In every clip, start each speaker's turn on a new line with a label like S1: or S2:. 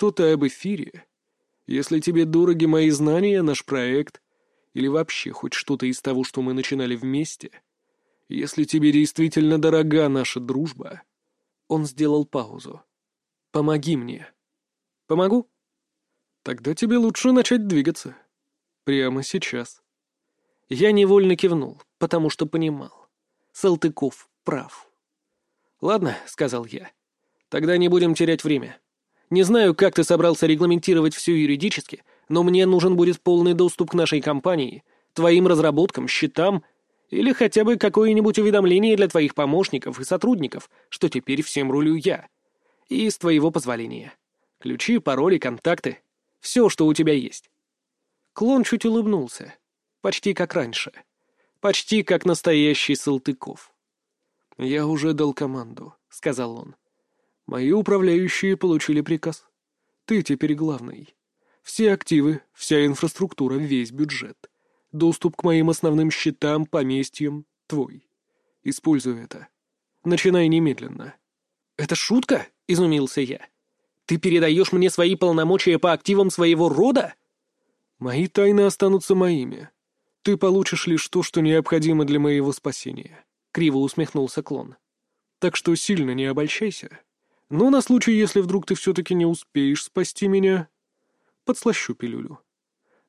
S1: что-то об эфире, если тебе дороги мои знания, наш проект, или вообще хоть что-то из того, что мы начинали вместе, если тебе действительно дорога наша дружба...» Он сделал паузу. «Помоги мне». «Помогу?» «Тогда тебе лучше начать двигаться. Прямо сейчас». Я невольно кивнул, потому что понимал. Салтыков прав. «Ладно», — сказал я. «Тогда не будем терять время. Не знаю, как ты собрался регламентировать все юридически, но мне нужен будет полный доступ к нашей компании, твоим разработкам, счетам или хотя бы какое-нибудь уведомление для твоих помощников и сотрудников, что теперь всем рулю я. И с твоего позволения. Ключи, пароли, контакты. Все, что у тебя есть». Клон чуть улыбнулся. Почти как раньше. Почти как настоящий Салтыков. «Я уже дал команду», — сказал он. «Мои управляющие получили приказ. Ты теперь главный. Все активы, вся инфраструктура, весь бюджет. Доступ к моим основным счетам, поместьям — твой. Используй это. Начинай немедленно». «Это шутка?» — изумился я. «Ты передаешь мне свои полномочия по активам своего рода?» «Мои тайны останутся моими. Ты получишь лишь то, что необходимо для моего спасения», — криво усмехнулся клон. «Так что сильно не обольщайся. Но на случай, если вдруг ты все-таки не успеешь спасти меня, подслащу пилюлю.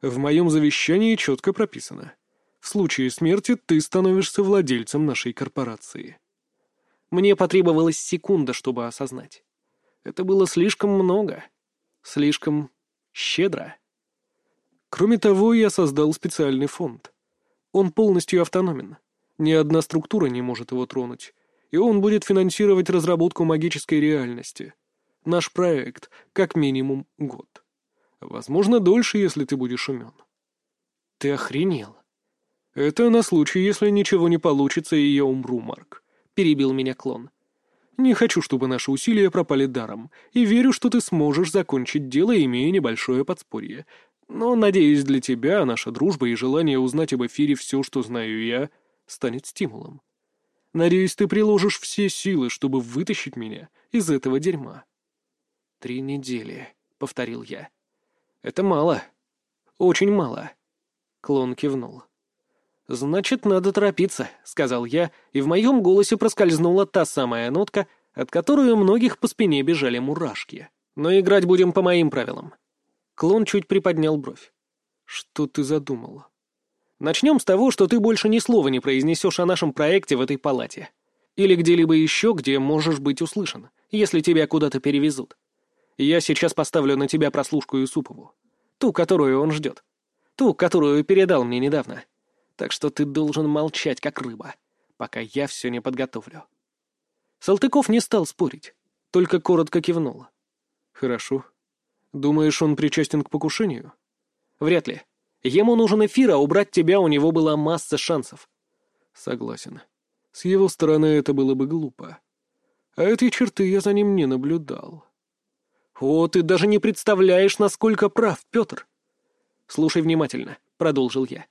S1: В моем завещании четко прописано. В случае смерти ты становишься владельцем нашей корпорации». Мне потребовалась секунда, чтобы осознать. Это было слишком много. Слишком щедро. Кроме того, я создал специальный фонд. Он полностью автономен. Ни одна структура не может его тронуть. И он будет финансировать разработку магической реальности. Наш проект как минимум год. Возможно, дольше, если ты будешь умен. Ты охренел. Это на случай, если ничего не получится, и я умру, Марк. Перебил меня клон. Не хочу, чтобы наши усилия пропали даром, и верю, что ты сможешь закончить дело, имея небольшое подспорье. Но, надеюсь, для тебя наша дружба и желание узнать об эфире все, что знаю я, станет стимулом. Надеюсь, ты приложишь все силы, чтобы вытащить меня из этого дерьма. «Три недели», — повторил я. «Это мало. Очень мало». Клон кивнул. «Значит, надо торопиться», — сказал я, и в моем голосе проскользнула та самая нотка, от которой у многих по спине бежали мурашки. «Но играть будем по моим правилам. Клон чуть приподнял бровь. «Что ты задумал?» «Начнем с того, что ты больше ни слова не произнесешь о нашем проекте в этой палате. Или где-либо еще, где можешь быть услышан, если тебя куда-то перевезут. Я сейчас поставлю на тебя прослушку Юсупову. Ту, которую он ждет. Ту, которую передал мне недавно. Так что ты должен молчать, как рыба, пока я все не подготовлю». Салтыков не стал спорить, только коротко кивнул. «Хорошо, Думаешь, он причастен к покушению? Вряд ли. Ему нужен эфир, а убрать тебя у него была масса шансов. Согласен. С его стороны это было бы глупо. А этой черты я за ним не наблюдал. О, ты даже не представляешь, насколько прав, Петр. Слушай внимательно, продолжил я.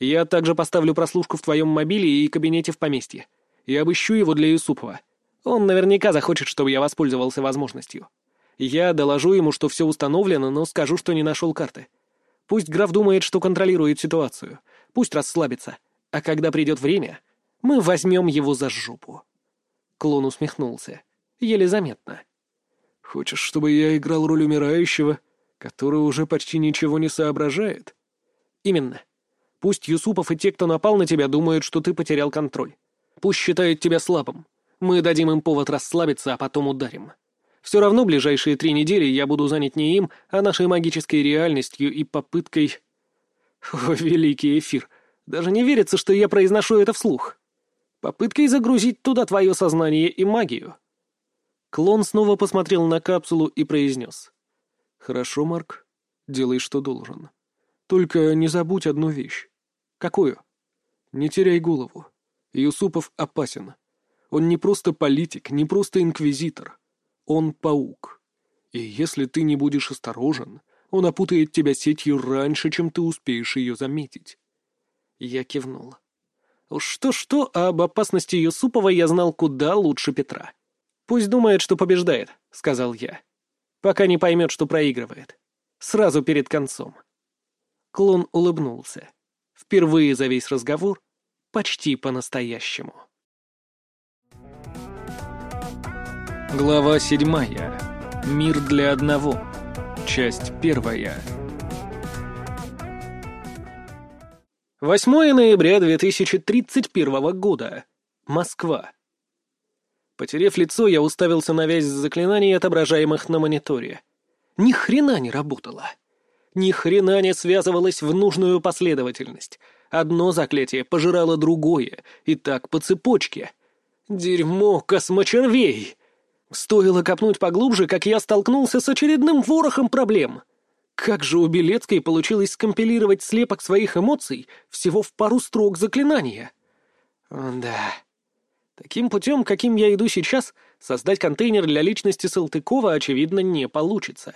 S1: Я также поставлю прослушку в твоем мобиле и кабинете в поместье. И обыщу его для Юсупова. Он наверняка захочет, чтобы я воспользовался возможностью. Я доложу ему, что все установлено, но скажу, что не нашел карты. Пусть граф думает, что контролирует ситуацию. Пусть расслабится. А когда придет время, мы возьмем его за жопу. Клон усмехнулся. Еле заметно. Хочешь, чтобы я играл роль умирающего, который уже почти ничего не соображает? Именно. Пусть Юсупов и те, кто напал на тебя, думают, что ты потерял контроль. Пусть считают тебя слабым. Мы дадим им повод расслабиться, а потом ударим. Все равно ближайшие три недели я буду занят не им, а нашей магической реальностью и попыткой... О, великий эфир! Даже не верится, что я произношу это вслух. Попыткой загрузить туда твое сознание и магию. Клон снова посмотрел на капсулу и произнес. «Хорошо, Марк, делай, что должен. Только не забудь одну вещь. Какую? Не теряй голову. Юсупов опасен. Он не просто политик, не просто инквизитор. Он паук. И если ты не будешь осторожен, он опутает тебя сетью раньше, чем ты успеешь ее заметить. Я кивнул. что-что, а об опасности Юсупова я знал куда лучше Петра. «Пусть думает, что побеждает», — сказал я. пока не поймет, что проигрывает. Сразу перед концом. Клон улыбнулся. Впервые за весь разговор почти по-настоящему. Глава седьмая. Мир для одного. Часть первая. 8 ноября 2031 года. Москва. Потерев лицо, я уставился на вязь заклинаний, отображаемых на мониторе. Ни хрена не работало. Ни хрена не связывалось в нужную последовательность. Одно заклятие пожирало другое, и так по цепочке. Дерьмо космочервей! Стоило копнуть поглубже, как я столкнулся с очередным ворохом проблем. Как же у Белецкой получилось скомпилировать слепок своих эмоций всего в пару строк заклинания? Да. Таким путем, каким я иду сейчас, создать контейнер для личности Салтыкова, очевидно, не получится.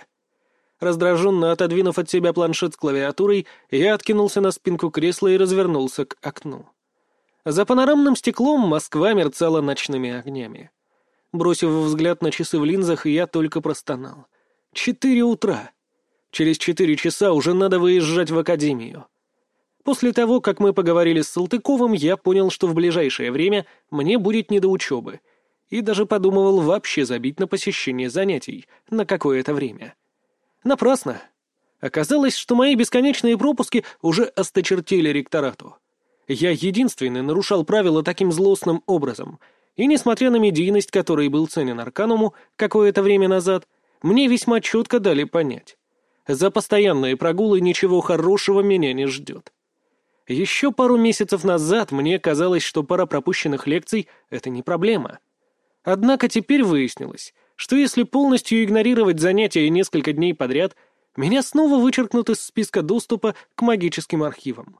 S1: Раздраженно отодвинув от себя планшет с клавиатурой, я откинулся на спинку кресла и развернулся к окну. За панорамным стеклом Москва мерцала ночными огнями. Бросив взгляд на часы в линзах, я только простонал. Четыре утра. Через четыре часа уже надо выезжать в академию. После того, как мы поговорили с Салтыковым, я понял, что в ближайшее время мне будет не до учебы, и даже подумывал вообще забить на посещение занятий на какое-то время. Напрасно. Оказалось, что мои бесконечные пропуски уже осточертели ректорату. Я единственный нарушал правила таким злостным образом, и, несмотря на медийность, которой был ценен Аркануму какое-то время назад, мне весьма четко дали понять. За постоянные прогулы ничего хорошего меня не ждет. Еще пару месяцев назад мне казалось, что пара пропущенных лекций — это не проблема. Однако теперь выяснилось, что если полностью игнорировать занятия несколько дней подряд, меня снова вычеркнут из списка доступа к магическим архивам.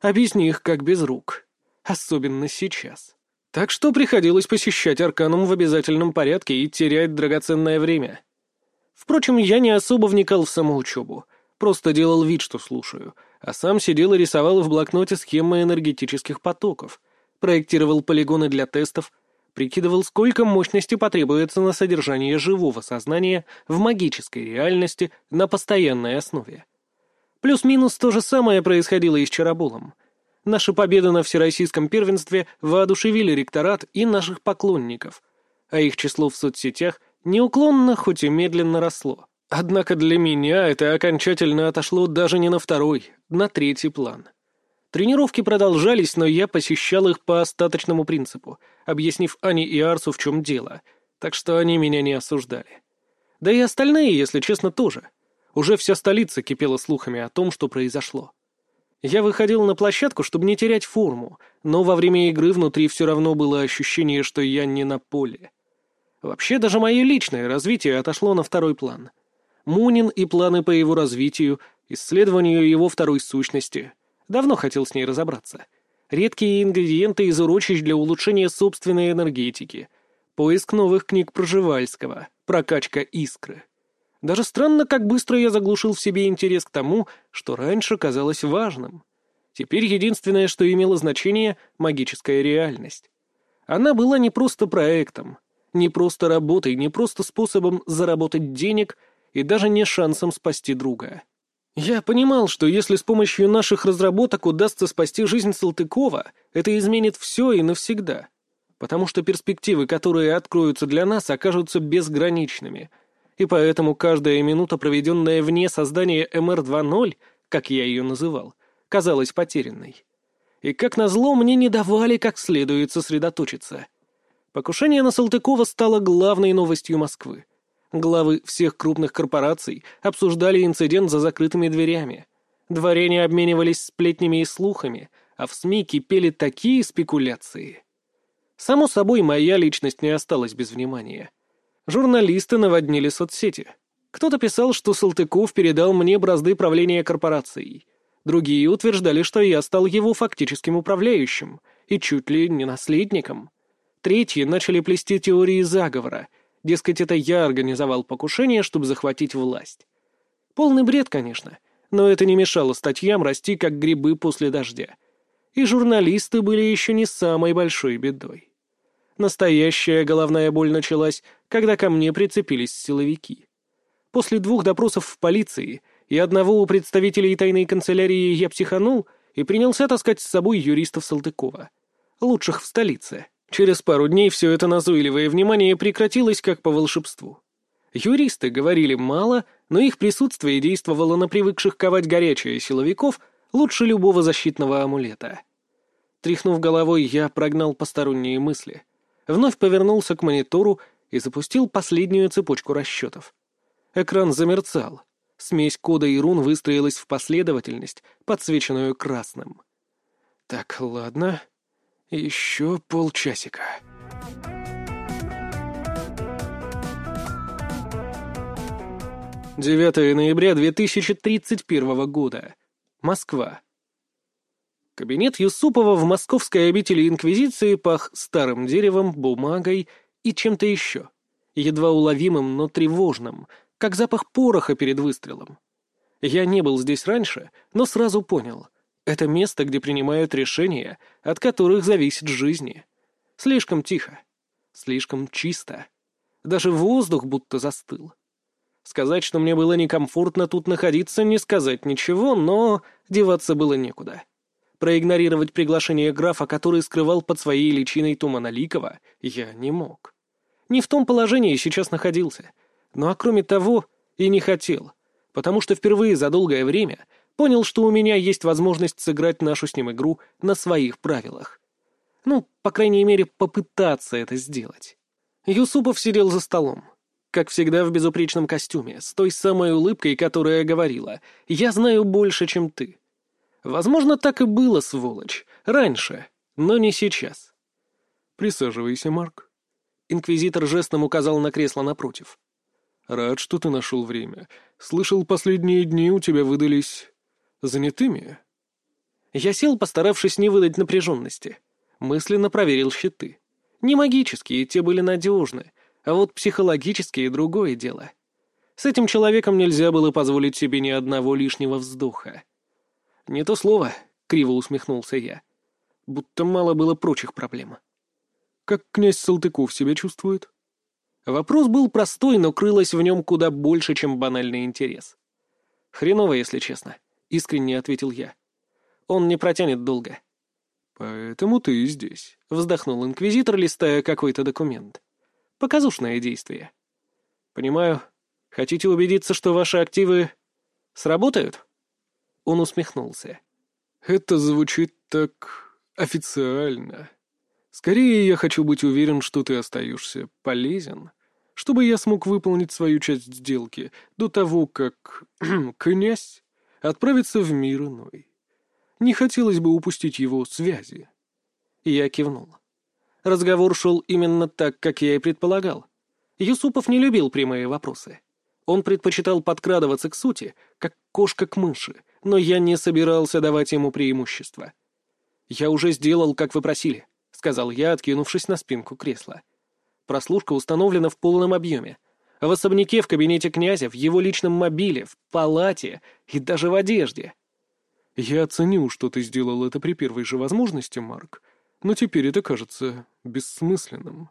S1: Объясни их как без рук. Особенно сейчас. Так что приходилось посещать Арканум в обязательном порядке и терять драгоценное время. Впрочем, я не особо вникал в самоучебу, просто делал вид, что слушаю — а сам сидел и рисовал в блокноте схемы энергетических потоков, проектировал полигоны для тестов, прикидывал, сколько мощности потребуется на содержание живого сознания в магической реальности на постоянной основе. Плюс-минус то же самое происходило и с Чараболом. Наши победы на всероссийском первенстве воодушевили ректорат и наших поклонников, а их число в соцсетях неуклонно, хоть и медленно росло. Однако для меня это окончательно отошло даже не на второй, на третий план. Тренировки продолжались, но я посещал их по остаточному принципу, объяснив Ане и Арсу, в чем дело, так что они меня не осуждали. Да и остальные, если честно, тоже. Уже вся столица кипела слухами о том, что произошло. Я выходил на площадку, чтобы не терять форму, но во время игры внутри все равно было ощущение, что я не на поле. Вообще, даже мое личное развитие отошло на второй план — Мунин и планы по его развитию, исследованию его второй сущности. Давно хотел с ней разобраться. Редкие ингредиенты из урочищ для улучшения собственной энергетики. Поиск новых книг Проживальского. Прокачка искры. Даже странно, как быстро я заглушил в себе интерес к тому, что раньше казалось важным. Теперь единственное, что имело значение — магическая реальность. Она была не просто проектом, не просто работой, не просто способом заработать денег — и даже не шансом спасти друга. Я понимал, что если с помощью наших разработок удастся спасти жизнь Салтыкова, это изменит все и навсегда. Потому что перспективы, которые откроются для нас, окажутся безграничными. И поэтому каждая минута, проведенная вне создания МР-2.0, как я ее называл, казалась потерянной. И как назло, мне не давали как следует сосредоточиться. Покушение на Салтыкова стало главной новостью Москвы. Главы всех крупных корпораций обсуждали инцидент за закрытыми дверями. Дворяне обменивались сплетнями и слухами, а в СМИ кипели такие спекуляции. Само собой, моя личность не осталась без внимания. Журналисты наводнили соцсети. Кто-то писал, что Салтыков передал мне бразды правления корпорацией. Другие утверждали, что я стал его фактическим управляющим и чуть ли не наследником. Третьи начали плести теории заговора — Дескать, это я организовал покушение, чтобы захватить власть. Полный бред, конечно, но это не мешало статьям расти, как грибы после дождя. И журналисты были еще не самой большой бедой. Настоящая головная боль началась, когда ко мне прицепились силовики. После двух допросов в полиции и одного у представителей тайной канцелярии я психанул и принялся таскать с собой юристов Салтыкова. Лучших в столице. Через пару дней все это назойливое внимание прекратилось как по волшебству. Юристы говорили мало, но их присутствие действовало на привыкших ковать горячее силовиков лучше любого защитного амулета. Тряхнув головой, я прогнал посторонние мысли. Вновь повернулся к монитору и запустил последнюю цепочку расчетов. Экран замерцал. Смесь кода и рун выстроилась в последовательность, подсвеченную красным. Так, ладно. Еще полчасика. 9 ноября 2031 года. Москва. Кабинет Юсупова в московской обители Инквизиции пах старым деревом, бумагой и чем-то еще. Едва уловимым, но тревожным, как запах пороха перед выстрелом. Я не был здесь раньше, но сразу понял. Это место, где принимают решения, от которых зависит жизнь. Слишком тихо. Слишком чисто. Даже воздух будто застыл. Сказать, что мне было некомфортно тут находиться, не сказать ничего, но деваться было некуда. Проигнорировать приглашение графа, который скрывал под своей личиной Тумана Ликова, я не мог. Не в том положении сейчас находился. Ну а кроме того, и не хотел, потому что впервые за долгое время понял, что у меня есть возможность сыграть нашу с ним игру на своих правилах. Ну, по крайней мере, попытаться это сделать. Юсупов сидел за столом как всегда в безупречном костюме, с той самой улыбкой, которая говорила «Я знаю больше, чем ты». Возможно, так и было, сволочь, раньше, но не сейчас. «Присаживайся, Марк». Инквизитор жестом указал на кресло напротив. «Рад, что ты нашел время. Слышал, последние дни у тебя выдались занятыми?» Я сел, постаравшись не выдать напряженности. Мысленно проверил щиты. Не магические, те были надежны, а вот психологически другое дело. С этим человеком нельзя было позволить себе ни одного лишнего вздоха. «Не то слово», — криво усмехнулся я. Будто мало было прочих проблем. «Как князь Салтыков себя чувствует?» Вопрос был простой, но крылось в нем куда больше, чем банальный интерес. «Хреново, если честно», — искренне ответил я. «Он не протянет долго». «Поэтому ты здесь», — вздохнул инквизитор, листая какой-то документ. Показушное действие. Понимаю. Хотите убедиться, что ваши активы сработают? Он усмехнулся. Это звучит так официально. Скорее, я хочу быть уверен, что ты остаешься полезен, чтобы я смог выполнить свою часть сделки до того, как князь отправится в мир иной. Не хотелось бы упустить его связи. Я кивнул. Разговор шел именно так, как я и предполагал. Юсупов не любил прямые вопросы. Он предпочитал подкрадываться к сути, как кошка к мыши, но я не собирался давать ему преимущество. «Я уже сделал, как вы просили», — сказал я, откинувшись на спинку кресла. Прослушка установлена в полном объеме. В особняке, в кабинете князя, в его личном мобиле, в палате и даже в одежде. «Я оценил, что ты сделал это при первой же возможности, Марк, но теперь это кажется бессмысленным.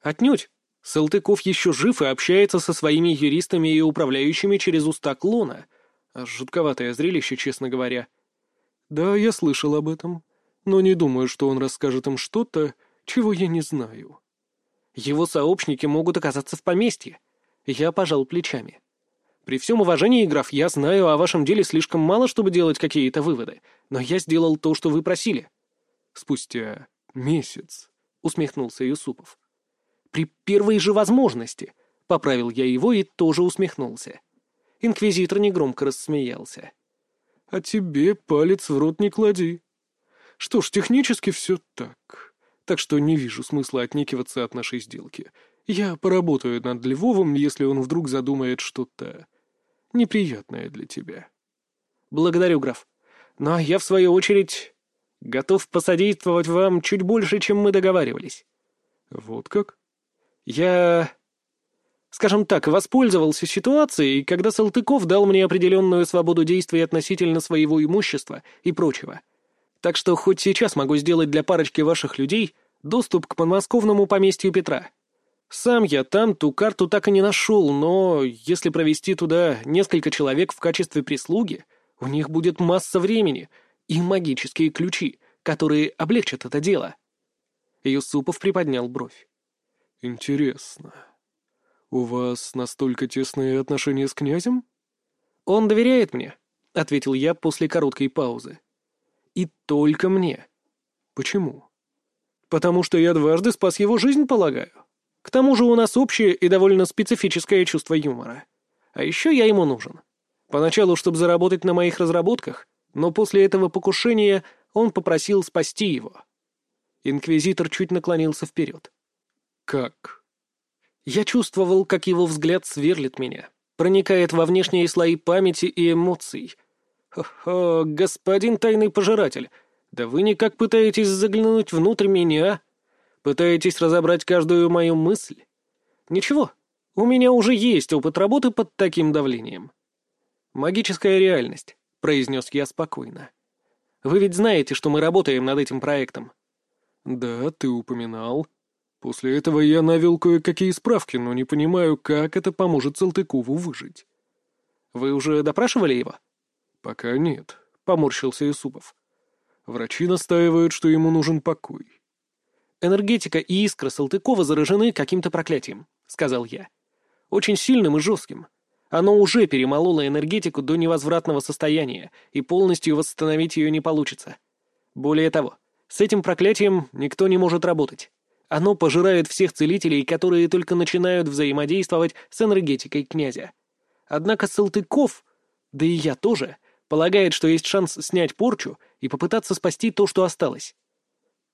S1: Отнюдь. Салтыков еще жив и общается со своими юристами и управляющими через уста клона. Жутковатое зрелище, честно говоря. Да, я слышал об этом, но не думаю, что он расскажет им что-то, чего я не знаю. Его сообщники могут оказаться в поместье. Я пожал плечами. При всем уважении, граф, я знаю о вашем деле слишком мало, чтобы делать какие-то выводы, но я сделал то, что вы просили спустя месяц», — усмехнулся Юсупов. «При первой же возможности», — поправил я его и тоже усмехнулся. Инквизитор негромко рассмеялся. «А тебе палец в рот не клади. Что ж, технически все так. Так что не вижу смысла отнекиваться от нашей сделки. Я поработаю над Львовым, если он вдруг задумает что-то неприятное для тебя». «Благодарю, граф. Но я, в свою очередь, Готов посодействовать вам чуть больше, чем мы договаривались». «Вот как?» «Я...» Скажем так, воспользовался ситуацией, когда Салтыков дал мне определенную свободу действий относительно своего имущества и прочего. Так что хоть сейчас могу сделать для парочки ваших людей доступ к подмосковному поместью Петра.
S2: Сам я там ту карту так и не нашел, но если провести туда несколько человек в качестве прислуги, у них будет масса времени и магические ключи, которые облегчат это дело. Юсупов приподнял бровь.
S1: «Интересно. У вас настолько тесные отношения с князем?»
S2: «Он доверяет мне», — ответил я после короткой паузы. «И только мне».
S1: «Почему?»
S2: «Потому что я дважды спас его жизнь, полагаю. К тому же у нас общее и довольно специфическое чувство юмора. А еще я ему нужен. Поначалу, чтобы заработать на моих разработках, но после этого покушения он попросил спасти его». Инквизитор чуть наклонился вперед.
S1: «Как?»
S2: Я чувствовал, как его взгляд сверлит меня проникает во внешние слои памяти и эмоций. Хо-хо, господин тайный пожиратель, да вы никак пытаетесь заглянуть внутрь меня? Пытаетесь разобрать каждую мою мысль? Ничего, у меня уже есть опыт работы под таким давлением. Магическая реальность, произнес я спокойно. Вы ведь знаете, что мы работаем над этим проектом.
S1: Да, ты упоминал. После этого я навел кое-какие справки, но не понимаю, как это поможет Салтыкову выжить.
S2: Вы уже допрашивали его?
S1: Пока нет, поморщился Юсупов. Врачи настаивают, что ему нужен покой.
S2: Энергетика и искра Салтыкова заражены каким-то проклятием, сказал я. Очень сильным и жестким. Оно уже перемололо энергетику до невозвратного состояния, и полностью восстановить ее не получится. Более того, с этим проклятием никто не может работать. Оно пожирает всех целителей, которые только начинают взаимодействовать с энергетикой князя. Однако Салтыков, да и я тоже, полагает, что есть шанс снять порчу и попытаться спасти то, что осталось.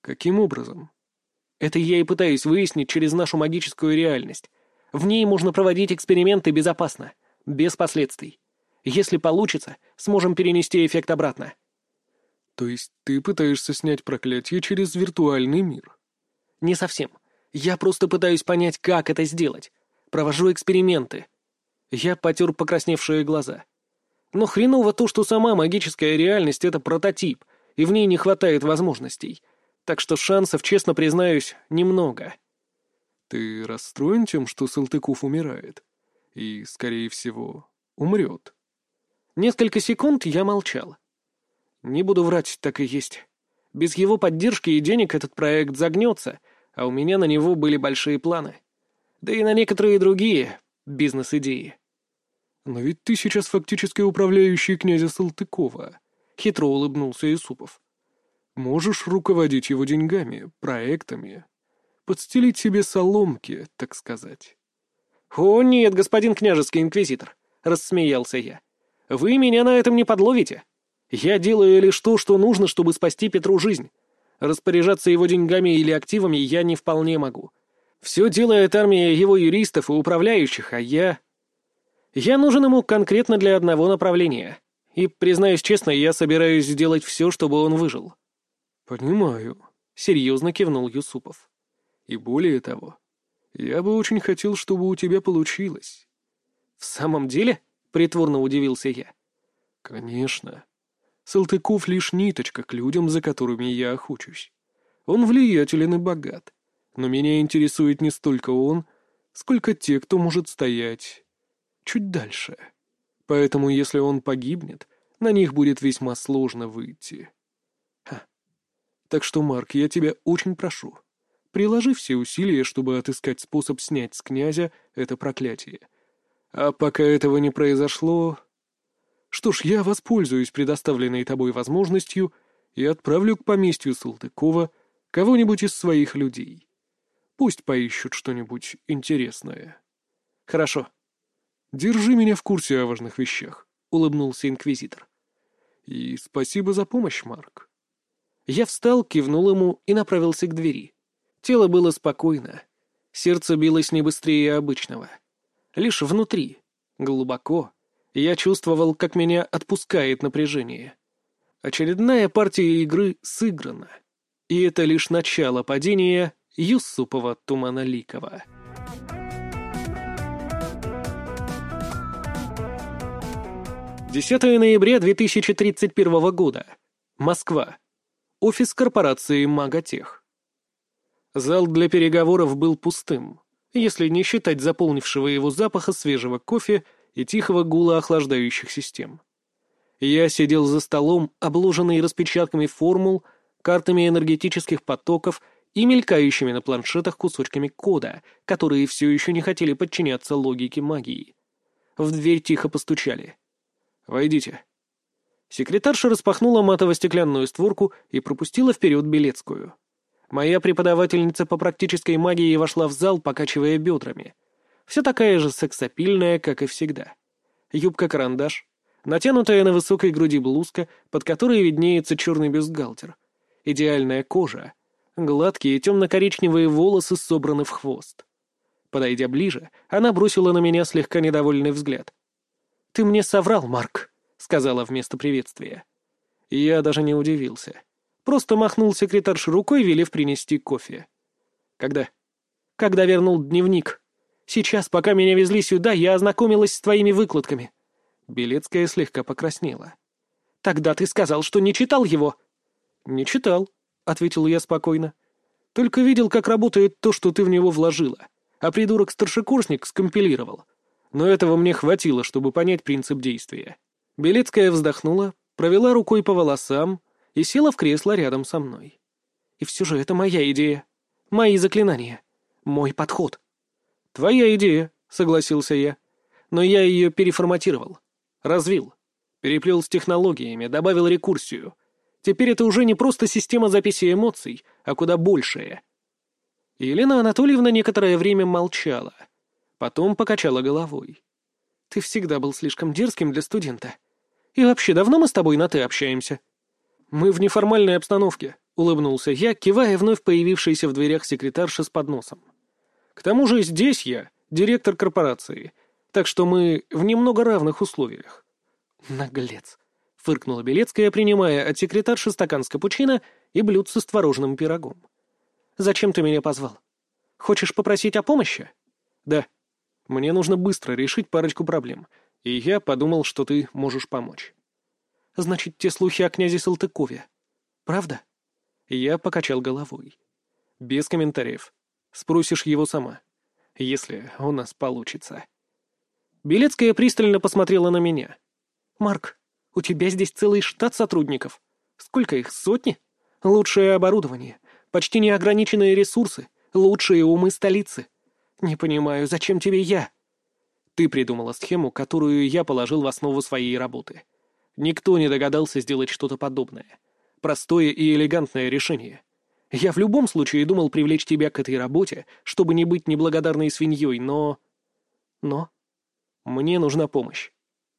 S1: Каким образом?
S2: Это я и пытаюсь выяснить через нашу магическую реальность. В ней можно проводить эксперименты безопасно, без последствий. Если получится, сможем перенести эффект обратно.
S1: То есть ты пытаешься снять проклятие через виртуальный мир?
S2: Не совсем. Я просто пытаюсь понять, как это сделать. Провожу эксперименты. Я потер покрасневшие глаза. Но хреново то, что сама магическая реальность — это прототип, и в ней не хватает возможностей. Так что шансов, честно признаюсь, немного.
S1: Ты расстроен тем, что Салтыков умирает? И, скорее всего, умрет?
S2: Несколько секунд я молчал. Не буду врать, так и есть. Без его поддержки и денег этот проект загнется, а у меня на него были большие планы. Да и на некоторые другие бизнес-идеи.
S1: «Но ведь ты сейчас фактически управляющий князя Салтыкова», — хитро улыбнулся Исупов. «Можешь руководить его деньгами, проектами, подстелить себе соломки, так сказать».
S2: «О нет, господин княжеский инквизитор», — рассмеялся я. «Вы меня на этом не подловите. Я делаю лишь то, что нужно, чтобы спасти Петру жизнь. Распоряжаться его деньгами или активами я не вполне могу. Все делает армия его юристов и управляющих, а я... Я нужен ему конкретно для одного направления. И, признаюсь честно, я собираюсь сделать все, чтобы он выжил».
S1: «Понимаю», — серьезно кивнул Юсупов. «И более того, я бы очень хотел, чтобы у тебя получилось».
S2: «В самом деле?» — притворно удивился я.
S1: «Конечно. Салтыков лишь ниточка к людям, за которыми я охочусь. Он влиятелен и богат, но меня интересует не столько он, сколько те, кто может стоять чуть дальше. Поэтому, если он погибнет, на них будет весьма сложно выйти. Ха. Так что, Марк, я тебя очень прошу, приложи все усилия, чтобы отыскать способ снять с князя это проклятие. А пока этого не произошло, что ж, я воспользуюсь предоставленной тобой возможностью и отправлю к поместью Салтыкова кого-нибудь из своих людей. Пусть поищут что-нибудь интересное.
S2: Хорошо.
S1: Держи меня в курсе о важных вещах, — улыбнулся инквизитор. И спасибо за помощь, Марк.
S2: Я встал, кивнул ему и направился к двери. Тело было спокойно. Сердце билось не быстрее обычного. Лишь внутри, глубоко, я чувствовал, как меня отпускает напряжение. Очередная партия игры сыграна. И это лишь начало падения Юсупова Туманоликова. 10 ноября 2031 года. Москва. Офис корпорации «Маготех». Зал для переговоров был пустым. если не считать заполнившего его запаха свежего кофе и тихого гула охлаждающих систем. Я сидел за столом, обложенный распечатками формул, картами энергетических потоков и мелькающими на планшетах кусочками кода, которые все еще не хотели подчиняться логике магии. В дверь тихо постучали. «Войдите». Секретарша распахнула матово-стеклянную створку и пропустила вперед Белецкую. Моя преподавательница по практической магии вошла в зал, покачивая бедрами. Все такая же сексапильная, как и всегда. Юбка-карандаш, натянутая на высокой груди блузка, под которой виднеется черный бюстгальтер. Идеальная кожа. Гладкие темно-коричневые волосы собраны в хвост. Подойдя ближе, она бросила на меня слегка недовольный взгляд. «Ты мне соврал, Марк», — сказала вместо приветствия. Я даже не удивился. Просто махнул секретарш рукой, велев принести кофе. «Когда?» «Когда вернул дневник. Сейчас, пока меня везли сюда, я ознакомилась с твоими выкладками». Белецкая слегка покраснела. «Тогда ты сказал, что не читал его?» «Не читал», — ответил я спокойно. «Только видел, как работает то, что ты в него вложила, а придурок-старшекурсник скомпилировал. Но этого мне хватило, чтобы понять принцип действия». Белецкая вздохнула, провела рукой по волосам и села в кресло рядом со мной. «И все же это моя идея. Мои заклинания. Мой подход». «Твоя идея», — согласился я. «Но я ее переформатировал. Развил. Переплел с технологиями, добавил рекурсию. Теперь это уже не просто система записи эмоций, а куда большая. Елена Анатольевна некоторое время молчала. Потом покачала головой. «Ты всегда был слишком дерзким для студента. И вообще, давно мы с тобой на «ты» общаемся?» «Мы в неформальной обстановке», — улыбнулся я, кивая вновь появившейся в дверях секретарша с подносом. «К тому же здесь я, директор корпорации, так что мы в немного равных условиях». «Наглец», — фыркнула Белецкая, принимая от секретарши стакан с капучино и блюдце с творожным пирогом. «Зачем ты меня позвал? Хочешь попросить о помощи?» «Да. Мне нужно быстро решить парочку проблем, и я подумал, что ты можешь помочь». «Значит, те слухи о князе Салтыкове. Правда?» Я покачал головой. «Без комментариев. Спросишь его сама, если у нас получится». Белецкая пристально посмотрела на меня. «Марк, у тебя здесь целый штат сотрудников. Сколько их, сотни? Лучшее оборудование, почти неограниченные ресурсы, лучшие умы столицы. Не понимаю, зачем тебе я?» Ты придумала схему, которую я положил в основу своей работы. Никто не догадался сделать что-то подобное. Простое и элегантное решение. Я в любом случае думал привлечь тебя к этой работе, чтобы не быть неблагодарной свиньей, но... Но... Мне нужна помощь.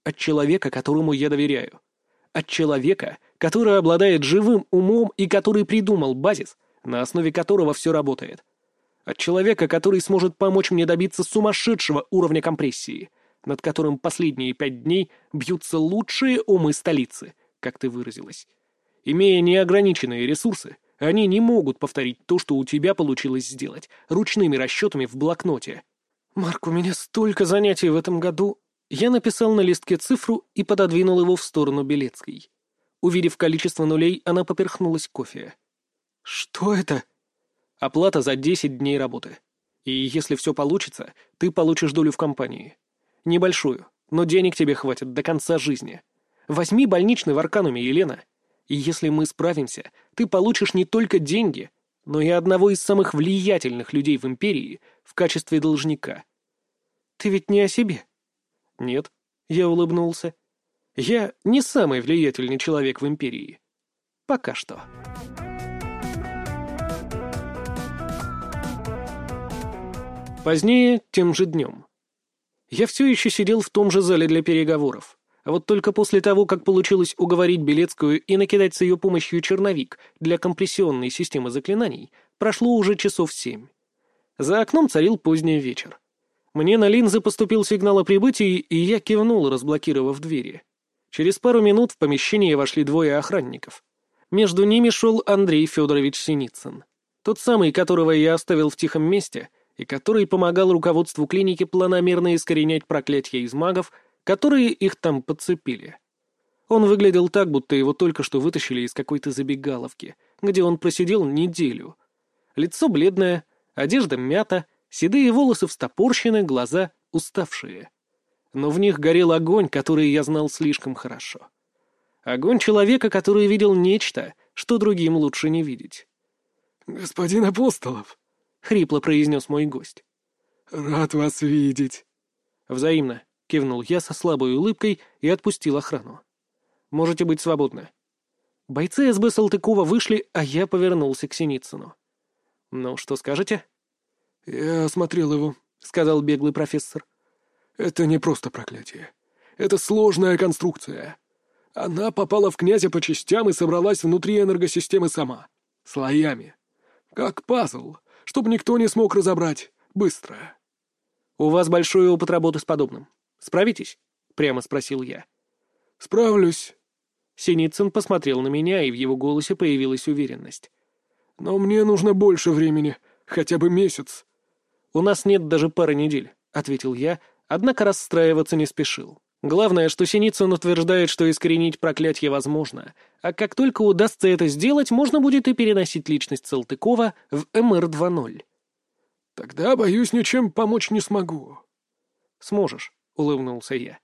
S2: От человека, которому я доверяю. От человека, который обладает живым умом и который придумал базис, на основе которого все работает. От человека, который сможет помочь мне добиться сумасшедшего уровня компрессии, над которым последние пять дней бьются лучшие умы столицы, как ты выразилась. Имея неограниченные ресурсы, они не могут повторить то, что у тебя получилось сделать, ручными расчетами в блокноте. «Марк, у меня столько занятий в этом году!» Я написал на листке цифру и пододвинул его в сторону Белецкой. Увидев количество нулей, она поперхнулась кофе. «Что это?» «Оплата за 10 дней работы. И если все получится, ты получишь долю в компании. Небольшую, но денег тебе хватит до конца жизни. Возьми больничный в Аркануме, Елена. И если мы справимся, ты получишь не только деньги, но и одного из самых влиятельных людей в империи в качестве должника. Ты ведь не о себе?» «Нет», — я улыбнулся. «Я не самый влиятельный человек в империи. Пока что». Позднее, тем же днем. Я все еще сидел в том же зале для переговоров. А вот только после того, как получилось уговорить Белецкую и накидать с ее помощью черновик для компрессионной системы заклинаний, прошло уже часов семь. За окном царил поздний вечер. Мне на линзы поступил сигнал о прибытии, и я кивнул, разблокировав двери. Через пару минут в помещение вошли двое охранников. Между ними шел Андрей Федорович Синицын. Тот самый, которого я оставил в тихом месте, и который помогал руководству клиники планомерно искоренять проклятия из магов, которые их там подцепили. Он выглядел так, будто его только что вытащили из какой-то забегаловки, где он просидел неделю. Лицо бледное, одежда мята — Седые волосы встопорщены, глаза уставшие. Но в них горел огонь, который я знал слишком хорошо. Огонь человека, который видел нечто, что другим лучше не видеть.
S1: «Господин Апостолов», —
S2: хрипло произнес мой гость.
S1: «Рад вас видеть».
S2: «Взаимно», — кивнул я со слабой улыбкой и отпустил охрану. «Можете быть свободны». Бойцы СБ Салтыкова вышли, а я повернулся к Синицыну. «Ну, что скажете?»
S1: «Я осмотрел его», — сказал беглый профессор. «Это не просто проклятие. Это сложная конструкция. Она попала в князя по частям и собралась внутри энергосистемы сама. Слоями. Как пазл, чтобы никто не смог разобрать. Быстро».
S2: «У вас большой опыт работы с подобным. Справитесь?» — прямо спросил я.
S1: «Справлюсь».
S2: Синицын посмотрел на меня, и в его голосе появилась уверенность.
S1: «Но мне нужно больше времени, хотя бы месяц».
S2: «У нас нет даже пары недель», — ответил я, однако расстраиваться не спешил. Главное, что Синицын утверждает, что искоренить проклятие возможно, а как только удастся это сделать, можно будет и переносить личность Салтыкова в МР-2.0.
S1: «Тогда, боюсь, ничем помочь не смогу».
S2: «Сможешь», — улыбнулся я.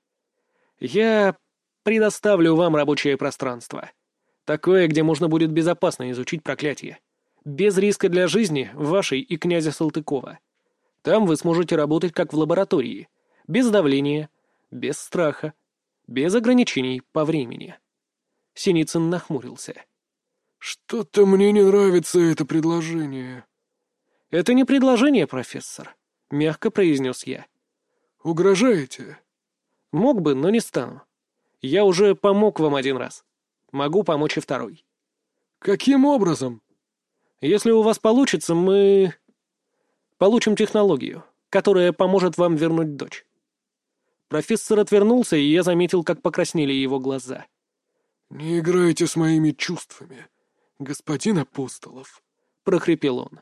S2: «Я предоставлю вам рабочее пространство. Такое, где можно будет безопасно изучить проклятие. Без риска для жизни вашей и князя Салтыкова. Там вы сможете работать как в лаборатории, без давления, без страха, без ограничений по времени». Синицын нахмурился.
S1: «Что-то мне не нравится это предложение»,
S2: «Это не предложение, профессор», — мягко произнес я.
S1: «Угрожаете?»
S2: «Мог бы, но не стану. Я уже помог вам один раз. Могу помочь и второй».
S1: «Каким образом?»
S2: «Если у вас получится, мы... получим технологию, которая поможет вам вернуть дочь». Профессор отвернулся, и я заметил, как покраснели его глаза.
S1: «Не играйте с моими чувствами, господин Апостолов», — прохрипел он.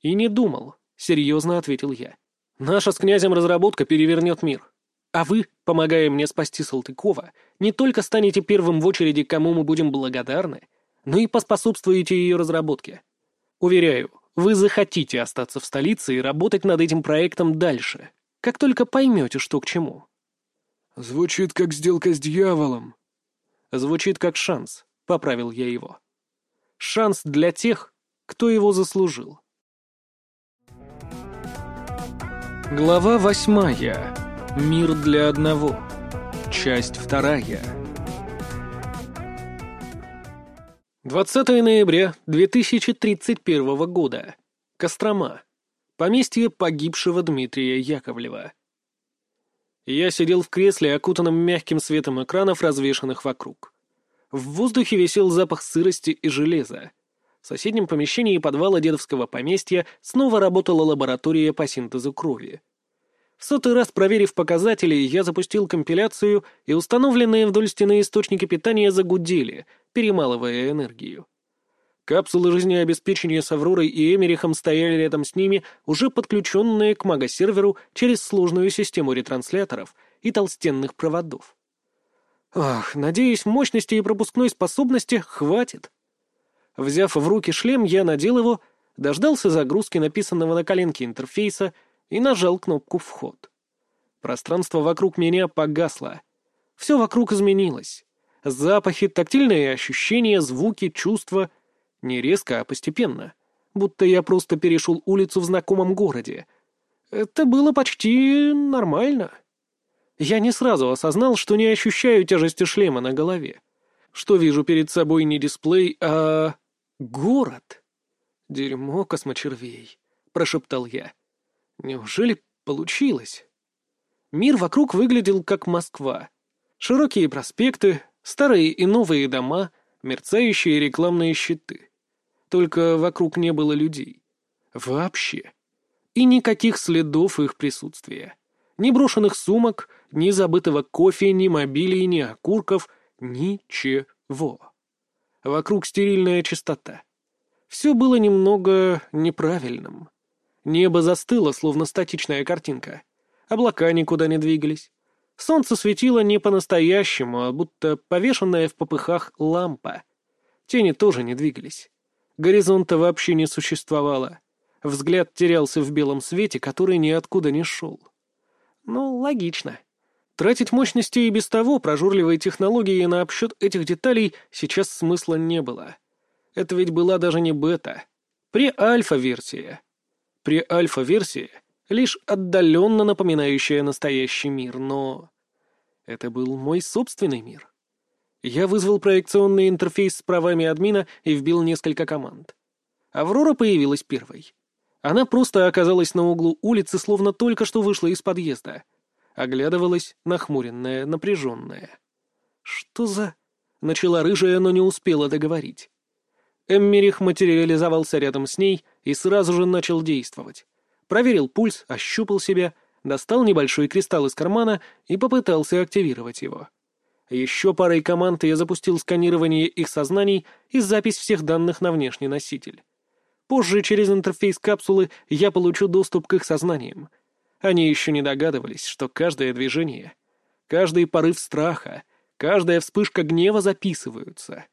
S2: «И не думал», — серьезно ответил я. «Наша с князем разработка перевернет мир. А вы, помогая мне спасти Салтыкова, не только станете первым в очереди, кому мы будем благодарны, но и поспособствуете ее разработке. Уверяю, вы захотите остаться в столице и работать над этим проектом дальше, как только поймете, что к чему».
S1: «Звучит как сделка с дьяволом».
S2: «Звучит как шанс», — поправил я его. «Шанс для тех, кто его заслужил». Глава восьмая. Мир для одного. Часть вторая. 20 ноября 2031 года. Кострома. Поместье погибшего Дмитрия Яковлева. Я сидел в кресле, окутанном мягким светом экранов, развешанных вокруг. В воздухе висел запах сырости и железа. В соседнем помещении подвала дедовского поместья снова работала лаборатория по синтезу крови. В сотый раз проверив показатели, я запустил компиляцию, и установленные вдоль стены источники питания загудели, перемалывая энергию. Капсулы жизнеобеспечения с Авророй и Эмерихом стояли рядом с ними, уже подключенные к мага-серверу через сложную систему ретрансляторов и толстенных проводов. Ах, надеюсь, мощности и пропускной способности хватит. Взяв в руки шлем, я надел его, дождался загрузки написанного на коленке интерфейса и нажал кнопку «Вход». Пространство вокруг меня погасло. Все вокруг изменилось. Запахи, тактильные ощущения, звуки, чувства. Не резко, а постепенно. Будто я просто перешел улицу в знакомом городе. Это было почти нормально. Я не сразу осознал, что не ощущаю тяжести шлема на голове. Что вижу перед собой не дисплей, а Город? Дерьмо космочервей, прошептал я. Неужели получилось? Мир вокруг выглядел как Москва. Широкие проспекты, старые и новые дома, мерцающие рекламные щиты. Только вокруг не было людей. Вообще. И никаких следов их присутствия. Ни брошенных сумок, ни забытого кофе, ни мобилей, ни окурков, ничего. Вокруг стерильная чистота. Все было немного неправильным. Небо застыло, словно статичная картинка. Облака никуда не двигались. Солнце светило не по-настоящему, а будто повешенная в попыхах лампа. Тени тоже не двигались. Горизонта вообще не существовало. Взгляд терялся в белом свете, который ниоткуда не шел. Ну, логично. Тратить мощности и без того прожорливой технологии на обсчет этих деталей сейчас смысла не было. Это ведь была даже не бета. При-альфа-версия. При-альфа-версия — лишь отдаленно напоминающая настоящий мир, но... Это был мой собственный мир. Я вызвал проекционный интерфейс с правами админа и вбил несколько команд. Аврора появилась первой. Она просто оказалась на углу улицы, словно только что вышла из подъезда. Оглядывалась, нахмуренная, напряженная. «Что за...» — начала рыжая, но не успела договорить. Эммерих материализовался рядом с ней и сразу же начал действовать. Проверил пульс, ощупал себя, достал небольшой кристалл из кармана и попытался активировать его. Еще парой команд я запустил сканирование их сознаний и запись всех данных на внешний носитель. Позже через интерфейс капсулы я получу доступ к их сознаниям. Они еще не догадывались, что каждое движение, каждый порыв страха, каждая вспышка гнева записываются.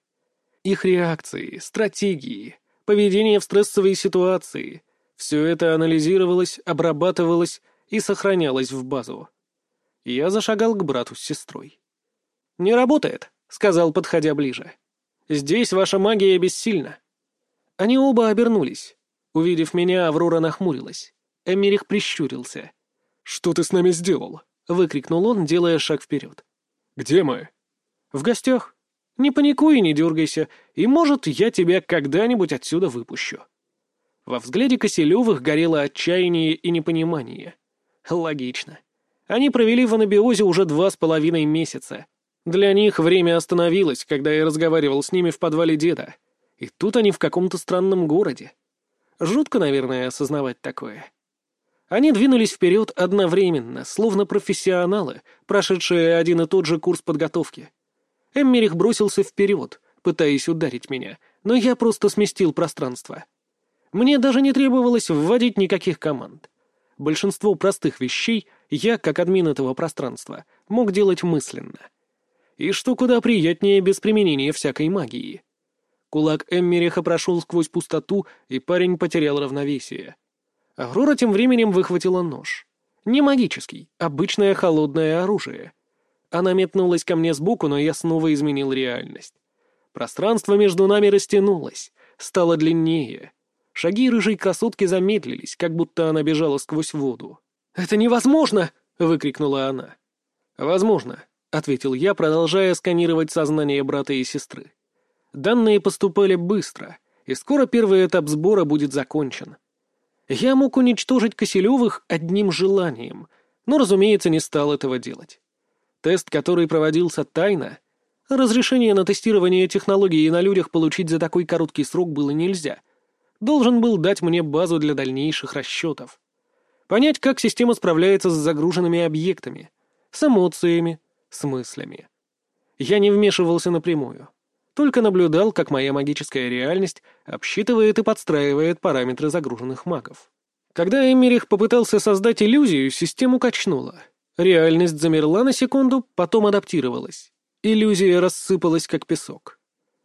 S2: Их реакции, стратегии, поведение в стрессовой ситуации — все это анализировалось, обрабатывалось и сохранялось в базу. Я зашагал к брату с сестрой. «Не работает», — сказал, подходя ближе. «Здесь ваша магия бессильна». Они оба обернулись. Увидев меня, Аврора нахмурилась. Эмерих прищурился.
S1: «Что ты с нами сделал?»
S2: — выкрикнул он, делая шаг вперед.
S1: «Где мы?»
S2: «В гостях. Не паникуй и не дергайся, и, может, я тебя когда-нибудь отсюда выпущу». Во взгляде Коселевых горело отчаяние и непонимание. Логично. Они провели в анабиозе уже два с половиной месяца. Для них время остановилось, когда я разговаривал с ними в подвале деда — и тут они в каком-то странном городе. Жутко, наверное, осознавать такое. Они двинулись вперед одновременно, словно профессионалы, прошедшие один и тот же курс подготовки. Эммерих бросился вперед, пытаясь ударить меня, но я просто сместил пространство. Мне даже не требовалось вводить никаких команд. Большинство простых вещей я, как админ этого пространства, мог делать мысленно. И что куда приятнее без применения всякой магии. Кулак Эммериха прошел сквозь пустоту, и парень потерял равновесие. Аврора тем временем выхватила нож. Не магический, обычное холодное оружие. Она метнулась ко мне сбоку, но я снова изменил реальность. Пространство между нами растянулось, стало длиннее. Шаги рыжей красотки замедлились, как будто она бежала сквозь воду. «Это невозможно!» — выкрикнула она. «Возможно», — ответил я, продолжая сканировать сознание брата и сестры. Данные поступали быстро, и скоро первый этап сбора будет закончен. Я мог уничтожить Коселевых одним желанием, но, разумеется, не стал этого делать. Тест, который проводился тайно, разрешение на тестирование технологии на людях получить за такой короткий срок было нельзя. Должен был дать мне базу для дальнейших расчетов. Понять, как система справляется с загруженными объектами, с эмоциями, с мыслями. Я не вмешивался напрямую только наблюдал, как моя магическая реальность обсчитывает и подстраивает параметры загруженных магов. Когда Эмерих попытался создать иллюзию, систему качнуло. Реальность замерла на секунду, потом адаптировалась. Иллюзия рассыпалась, как песок.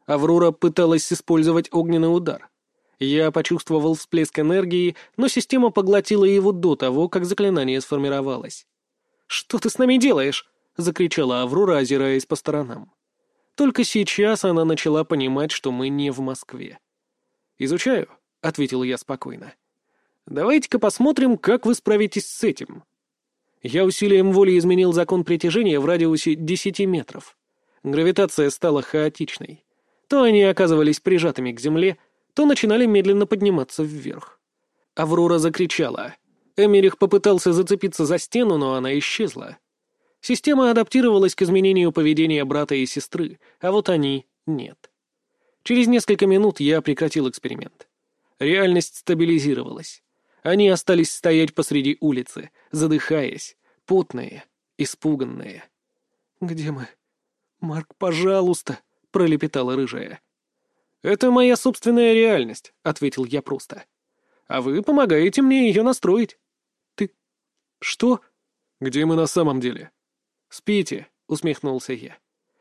S2: Аврора пыталась использовать огненный удар. Я почувствовал всплеск энергии, но система поглотила его до того, как заклинание сформировалось. «Что ты с нами делаешь?» — закричала Аврора, озираясь по сторонам. Только сейчас она начала понимать, что мы не в Москве. «Изучаю», — ответил я спокойно. «Давайте-ка посмотрим, как вы справитесь с этим». Я усилием воли изменил закон притяжения в радиусе 10 метров. Гравитация стала хаотичной. То они оказывались прижатыми к земле, то начинали медленно подниматься вверх. Аврора закричала. Эмерих попытался зацепиться за стену, но она исчезла. Система адаптировалась к изменению поведения брата и сестры, а вот они — нет. Через несколько минут я прекратил эксперимент. Реальность стабилизировалась. Они остались стоять посреди улицы, задыхаясь, потные, испуганные. «Где мы?» «Марк, пожалуйста!» — пролепетала рыжая. «Это моя собственная реальность», — ответил я просто. «А вы помогаете мне ее настроить». «Ты... что?» «Где мы на самом деле?» «Спите», — усмехнулся я.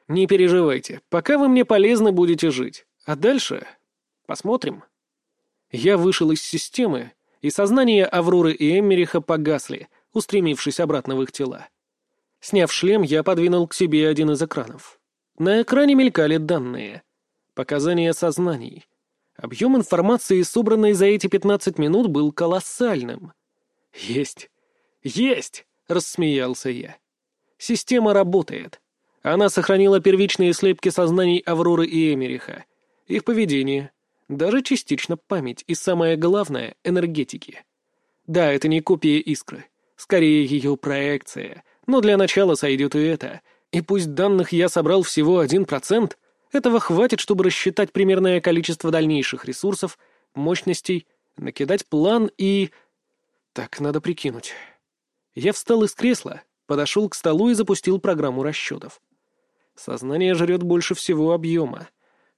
S2: «Не переживайте, пока вы мне полезны будете жить. А дальше... посмотрим». Я вышел из системы и сознание Авроры и Эммериха погасли, устремившись обратно в их тела. Сняв шлем, я подвинул к себе один из экранов. На экране мелькали данные. Показания сознаний. Объем информации, собранной за эти 15 минут, был колоссальным. «Есть! Есть!» — рассмеялся я. «Система работает. Она сохранила первичные слепки сознаний Авроры и Эмериха, их поведение, даже частично память и, самое главное, энергетики. Да, это не копия искры, скорее ее проекция, но для начала сойдет и это. И пусть данных я собрал всего один процент, этого хватит, чтобы рассчитать примерное количество дальнейших ресурсов, мощностей, накидать план и... Так, надо прикинуть. Я встал из кресла, подошел к столу и запустил программу расчетов. Сознание жрет больше всего объема.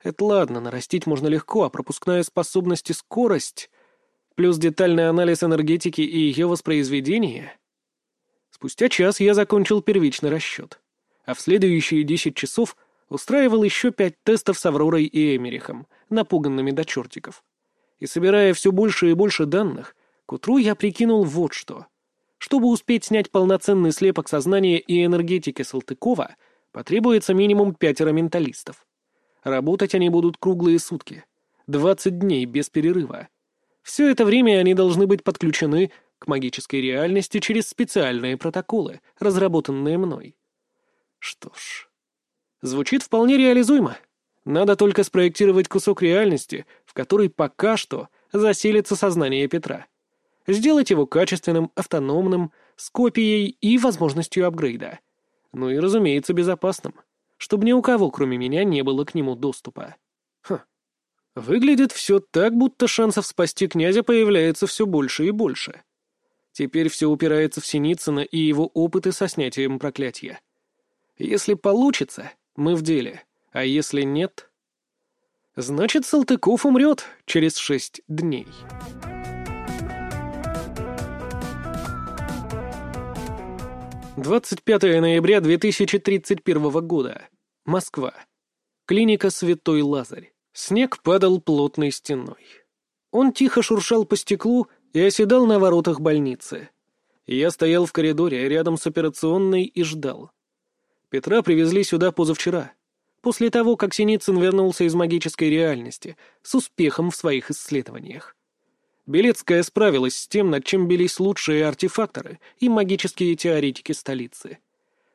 S2: Это ладно, нарастить можно легко, а пропускная способность и скорость, плюс детальный анализ энергетики и ее воспроизведение. Спустя час я закончил первичный расчет, а в следующие десять часов устраивал еще пять тестов с Авророй и Эмерихом, напуганными до чертиков. И собирая все больше и больше данных, к утру я прикинул вот что. Чтобы успеть снять полноценный слепок сознания и энергетики Салтыкова, потребуется минимум пятеро менталистов. Работать они будут круглые сутки. 20 дней без перерыва. Все это время они должны быть подключены к магической реальности через специальные протоколы, разработанные мной. Что ж, звучит вполне реализуемо. Надо только спроектировать кусок реальности, в который пока что заселится сознание Петра. Сделать его качественным, автономным, с копией и возможностью апгрейда. Ну и, разумеется, безопасным чтобы ни у кого, кроме меня, не было к нему доступа. Хм. Выглядит все так, будто шансов спасти князя появляется все больше и больше. Теперь все упирается в Синицына и его опыты со снятием проклятия. Если получится, мы в деле, а если нет... Значит, Салтыков умрет через шесть дней. 25 ноября 2031 года. Москва. Клиника Святой Лазарь. Снег падал плотной стеной. Он тихо шуршал по стеклу и оседал на воротах больницы. Я стоял в коридоре рядом с операционной и ждал. Петра привезли сюда позавчера, после того, как Синицын вернулся из магической реальности с успехом в своих исследованиях. Белецкая справилась с тем, над чем бились лучшие артефакторы и магические теоретики столицы.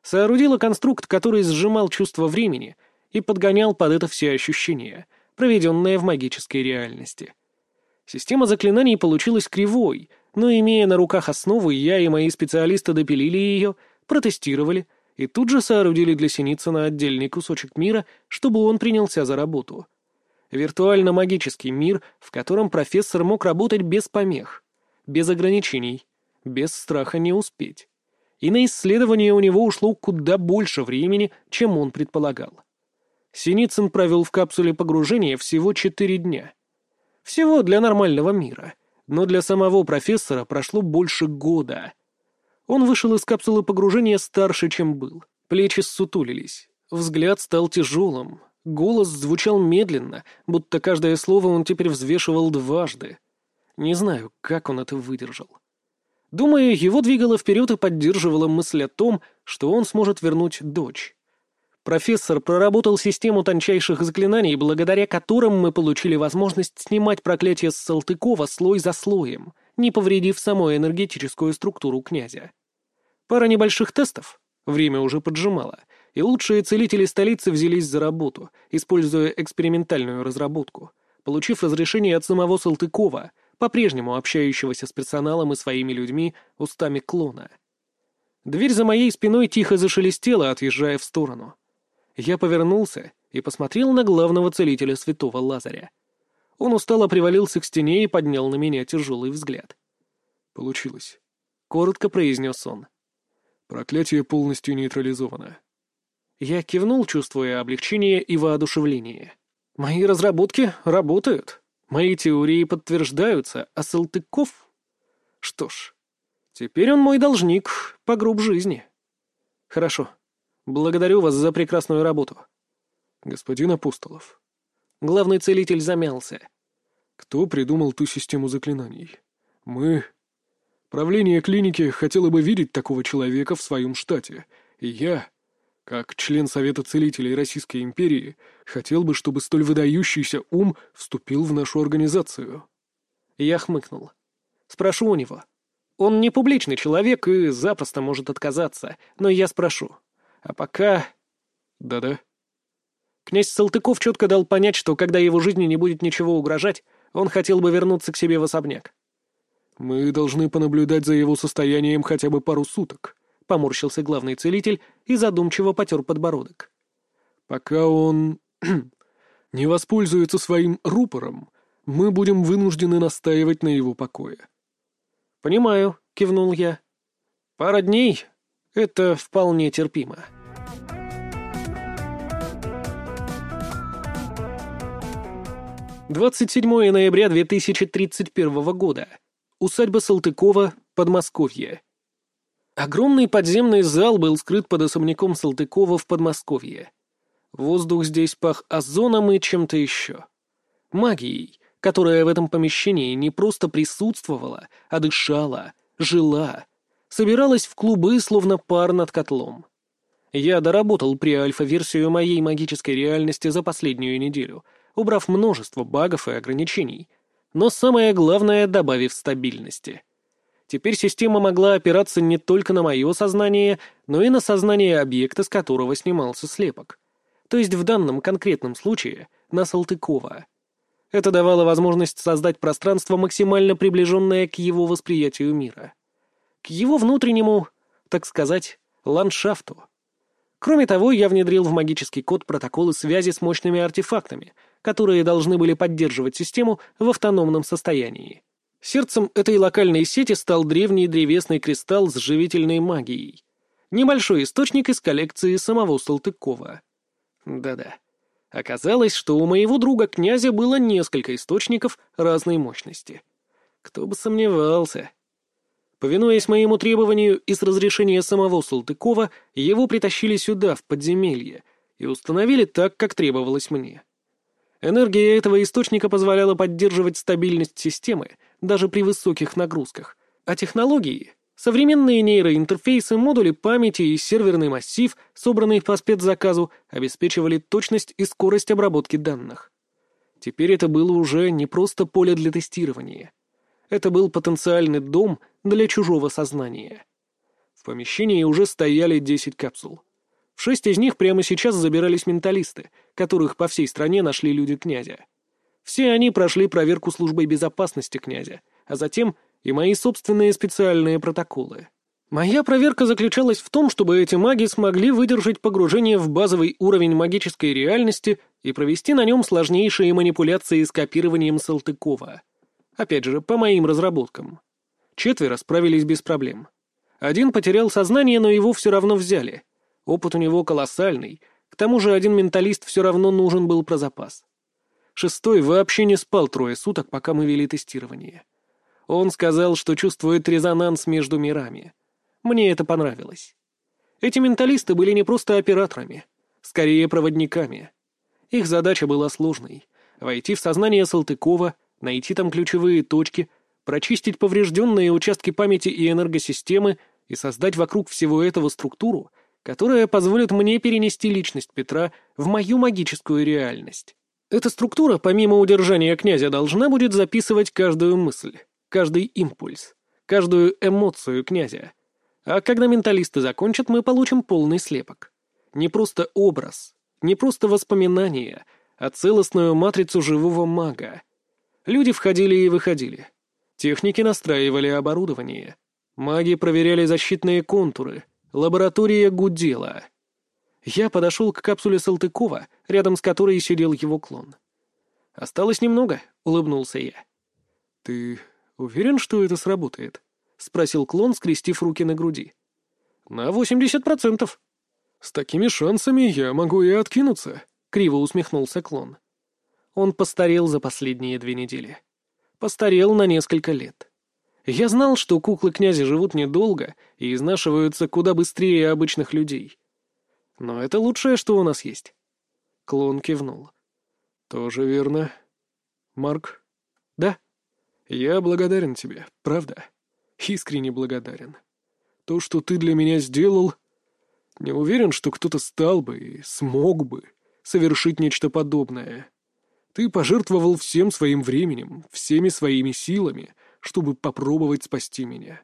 S2: Соорудила конструкт, который сжимал чувство времени и подгонял под это все ощущения, проведенные в магической реальности. Система заклинаний получилась кривой, но, имея на руках основу, я и мои специалисты допилили ее, протестировали и тут же соорудили для Синицына отдельный кусочек мира, чтобы он принялся за работу — Виртуально-магический мир, в котором профессор мог работать без помех, без ограничений, без страха не успеть. И на исследование у него ушло куда больше времени, чем он предполагал. Синицын провел в капсуле погружения всего четыре дня. Всего для нормального мира, но для самого профессора прошло больше года. Он вышел из капсулы погружения старше, чем был. Плечи ссутулились, взгляд стал тяжелым, Голос звучал медленно, будто каждое слово он теперь взвешивал дважды. Не знаю, как он это выдержал. Думаю, его двигало вперед и поддерживала мысль о том, что он сможет вернуть дочь. Профессор проработал систему тончайших заклинаний, благодаря которым мы получили возможность снимать проклятие с Салтыкова слой за слоем, не повредив саму энергетическую структуру князя. Пара небольших тестов, время уже поджимало, и лучшие целители столицы взялись за работу, используя экспериментальную разработку, получив разрешение от самого Салтыкова, по-прежнему общающегося с персоналом и своими людьми устами клона. Дверь за моей спиной тихо зашелестела, отъезжая в сторону. Я повернулся и посмотрел на главного целителя святого Лазаря. Он устало привалился к стене и поднял на меня тяжелый взгляд. «Получилось», — коротко произнес он. «Проклятие полностью нейтрализовано. Я кивнул, чувствуя облегчение и воодушевление. Мои разработки работают. Мои теории подтверждаются, а Салтыков... Что ж, теперь он мой должник по групп жизни. Хорошо. Благодарю вас за прекрасную работу. Господин Апостолов. Главный целитель замялся. Кто придумал ту систему заклинаний?
S1: Мы... Правление клиники хотело бы видеть такого человека в своем штате, и я, как член Совета Целителей Российской империи, хотел бы, чтобы столь выдающийся ум вступил в нашу организацию.
S2: Я хмыкнул. Спрошу у него. Он не публичный человек и запросто может отказаться, но я спрошу. А пока...
S1: Да-да.
S2: Князь Салтыков четко дал понять, что когда его жизни не будет ничего угрожать, он хотел бы вернуться к себе в особняк.
S1: «Мы должны понаблюдать за его состоянием хотя бы пару суток», — поморщился главный целитель и задумчиво потер подбородок. «Пока он не воспользуется своим рупором, мы будем вынуждены настаивать на его покое.
S2: «Понимаю», — кивнул я. «Пара дней — это вполне терпимо». Двадцать седьмое ноября две тысячи тридцать первого года. Усадьба Салтыкова, Подмосковье. Огромный подземный зал был скрыт под особняком Салтыкова в Подмосковье. Воздух здесь пах озоном и чем-то еще. Магией, которая в этом помещении не просто присутствовала, а дышала, жила, собиралась в клубы, словно пар над котлом. Я доработал при альфа-версию моей магической реальности за последнюю неделю, убрав множество багов и ограничений, но самое главное — добавив стабильности. Теперь система могла опираться не только на мое сознание, но и на сознание объекта, с которого снимался слепок. То есть в данном конкретном случае — на Салтыкова — это давало возможность создать пространство, максимально приближенное к его восприятию мира. К его внутреннему, так сказать, ландшафту. Кроме того, я внедрил в магический код протоколы связи с мощными артефактами, которые должны были поддерживать систему в автономном состоянии. Сердцем этой локальной сети стал древний древесный кристалл с живительной магией. Небольшой источник из коллекции самого Салтыкова. Да-да. Оказалось, что у моего друга князя было несколько источников разной мощности. Кто бы сомневался. Повинуясь моему требованию и с разрешения самого Салтыкова, его притащили сюда, в подземелье, и установили так, как требовалось мне. Энергия этого источника позволяла поддерживать стабильность системы даже при высоких нагрузках, а технологии Современные нейроинтерфейсы, модули памяти и серверный массив, собранный по спецзаказу, обеспечивали точность и скорость обработки данных. Теперь это было уже не просто поле для тестирования. Это был потенциальный дом для чужого сознания. В помещении уже стояли 10 капсул. В шесть из них прямо сейчас забирались менталисты, которых по всей стране нашли люди князя. Все они прошли проверку службой безопасности князя, а затем — и мои собственные специальные протоколы. Моя проверка заключалась в том, чтобы эти маги смогли выдержать погружение в базовый уровень магической реальности и провести на нем сложнейшие манипуляции с копированием Салтыкова. Опять же, по моим разработкам. Четверо справились без проблем. Один потерял сознание, но его все равно взяли. Опыт у него колоссальный. К тому же один менталист все равно нужен был про запас. Шестой вообще не спал трое суток, пока мы вели тестирование. Он сказал, что чувствует резонанс между мирами. Мне это понравилось. Эти менталисты были не просто операторами, скорее проводниками. Их задача была сложной — войти в сознание Салтыкова, найти там ключевые точки, прочистить поврежденные участки памяти и энергосистемы и создать вокруг всего этого структуру, которая позволит мне перенести личность Петра в мою магическую реальность. Эта структура, помимо удержания князя, должна будет записывать каждую мысль, каждый импульс, каждую эмоцию князя. А когда менталисты закончат, мы получим полный слепок. Не просто образ, не просто воспоминания, а целостную матрицу живого мага. Люди входили и выходили. Техники настраивали оборудование. Маги проверяли защитные контуры. Лаборатория гудела. Я подошел к капсуле Салтыкова, рядом с которой сидел его клон. «Осталось немного», — улыбнулся я.
S1: «Ты «Уверен, что это сработает?» — спросил клон, скрестив руки на груди.
S2: «На восемьдесят процентов».
S1: «С такими шансами я могу и откинуться», — криво усмехнулся клон.
S2: Он постарел за последние две недели. Постарел на несколько лет. Я знал, что куклы князя живут недолго и изнашиваются куда быстрее обычных людей. Но это лучшее, что у нас есть. Клон кивнул.
S1: «Тоже верно. Марк?»
S2: «Да».
S1: Я благодарен тебе, правда? Искренне благодарен. То, что ты для меня сделал... Не уверен, что кто-то стал бы и смог бы совершить нечто подобное. Ты пожертвовал всем своим временем, всеми своими силами, чтобы попробовать спасти меня.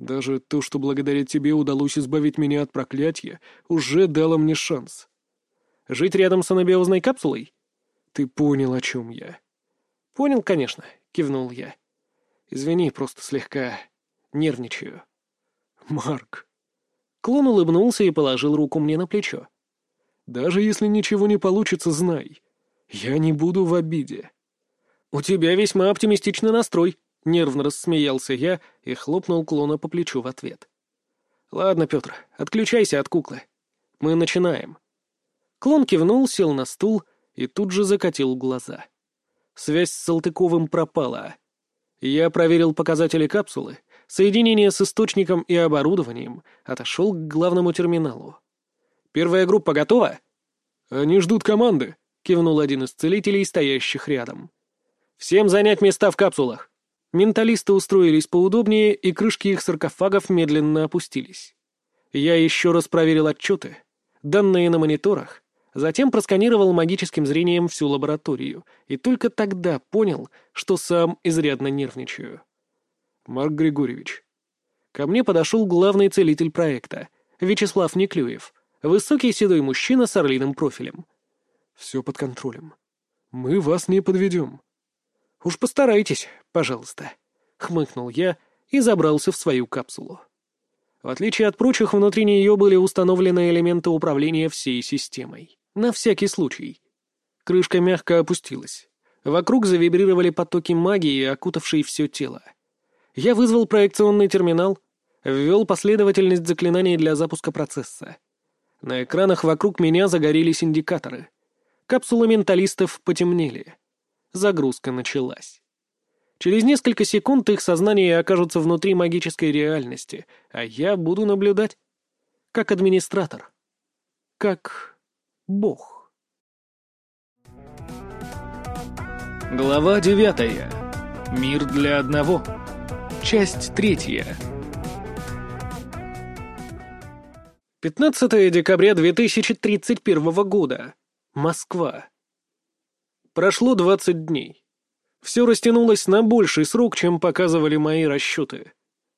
S1: Даже то, что благодаря тебе удалось избавить меня от проклятия, уже дало мне шанс.
S2: Жить рядом с анабиозной капсулой?
S1: Ты понял, о чем я.
S2: Понял, конечно, кивнул я. Извини, просто слегка нервничаю.
S1: Марк.
S2: Клон улыбнулся и положил руку мне на плечо.
S1: Даже если ничего не получится, знай. Я не буду в обиде.
S2: У тебя весьма оптимистичный настрой, нервно рассмеялся я и хлопнул клона по плечу в ответ. Ладно, Петр, отключайся от куклы. Мы начинаем. Клон кивнул, сел на стул и тут же закатил глаза. Связь с Салтыковым пропала. Я проверил показатели капсулы, соединение с источником и оборудованием, отошел к главному терминалу. «Первая группа готова?»
S1: «Они ждут команды», —
S2: кивнул один из целителей, стоящих рядом. «Всем занять места в капсулах». Менталисты устроились поудобнее, и крышки их саркофагов медленно опустились. Я еще раз проверил отчеты, данные на мониторах, Затем просканировал магическим зрением всю лабораторию, и только тогда понял, что сам изрядно нервничаю.
S1: «Марк Григорьевич».
S2: Ко мне подошел главный целитель проекта, Вячеслав Неклюев, высокий седой мужчина с орлиным профилем.
S1: «Все под контролем. Мы вас не подведем».
S2: «Уж постарайтесь, пожалуйста», — хмыкнул я и забрался в свою капсулу. В отличие от прочих, внутри нее были установлены элементы управления всей системой. На всякий случай. Крышка мягко опустилась. Вокруг завибрировали потоки магии, окутавшие все тело. Я вызвал проекционный терминал, ввел последовательность заклинаний для запуска процесса. На экранах вокруг меня загорелись индикаторы. Капсулы менталистов потемнели. Загрузка началась. Через несколько секунд их сознание окажется внутри магической реальности, а я буду наблюдать. Как администратор. Как Бог.
S3: Глава девятая. Мир для одного. Часть третья.
S2: 15 декабря 2031 года. Москва. Прошло 20 дней. Все растянулось на больший срок, чем показывали мои расчеты.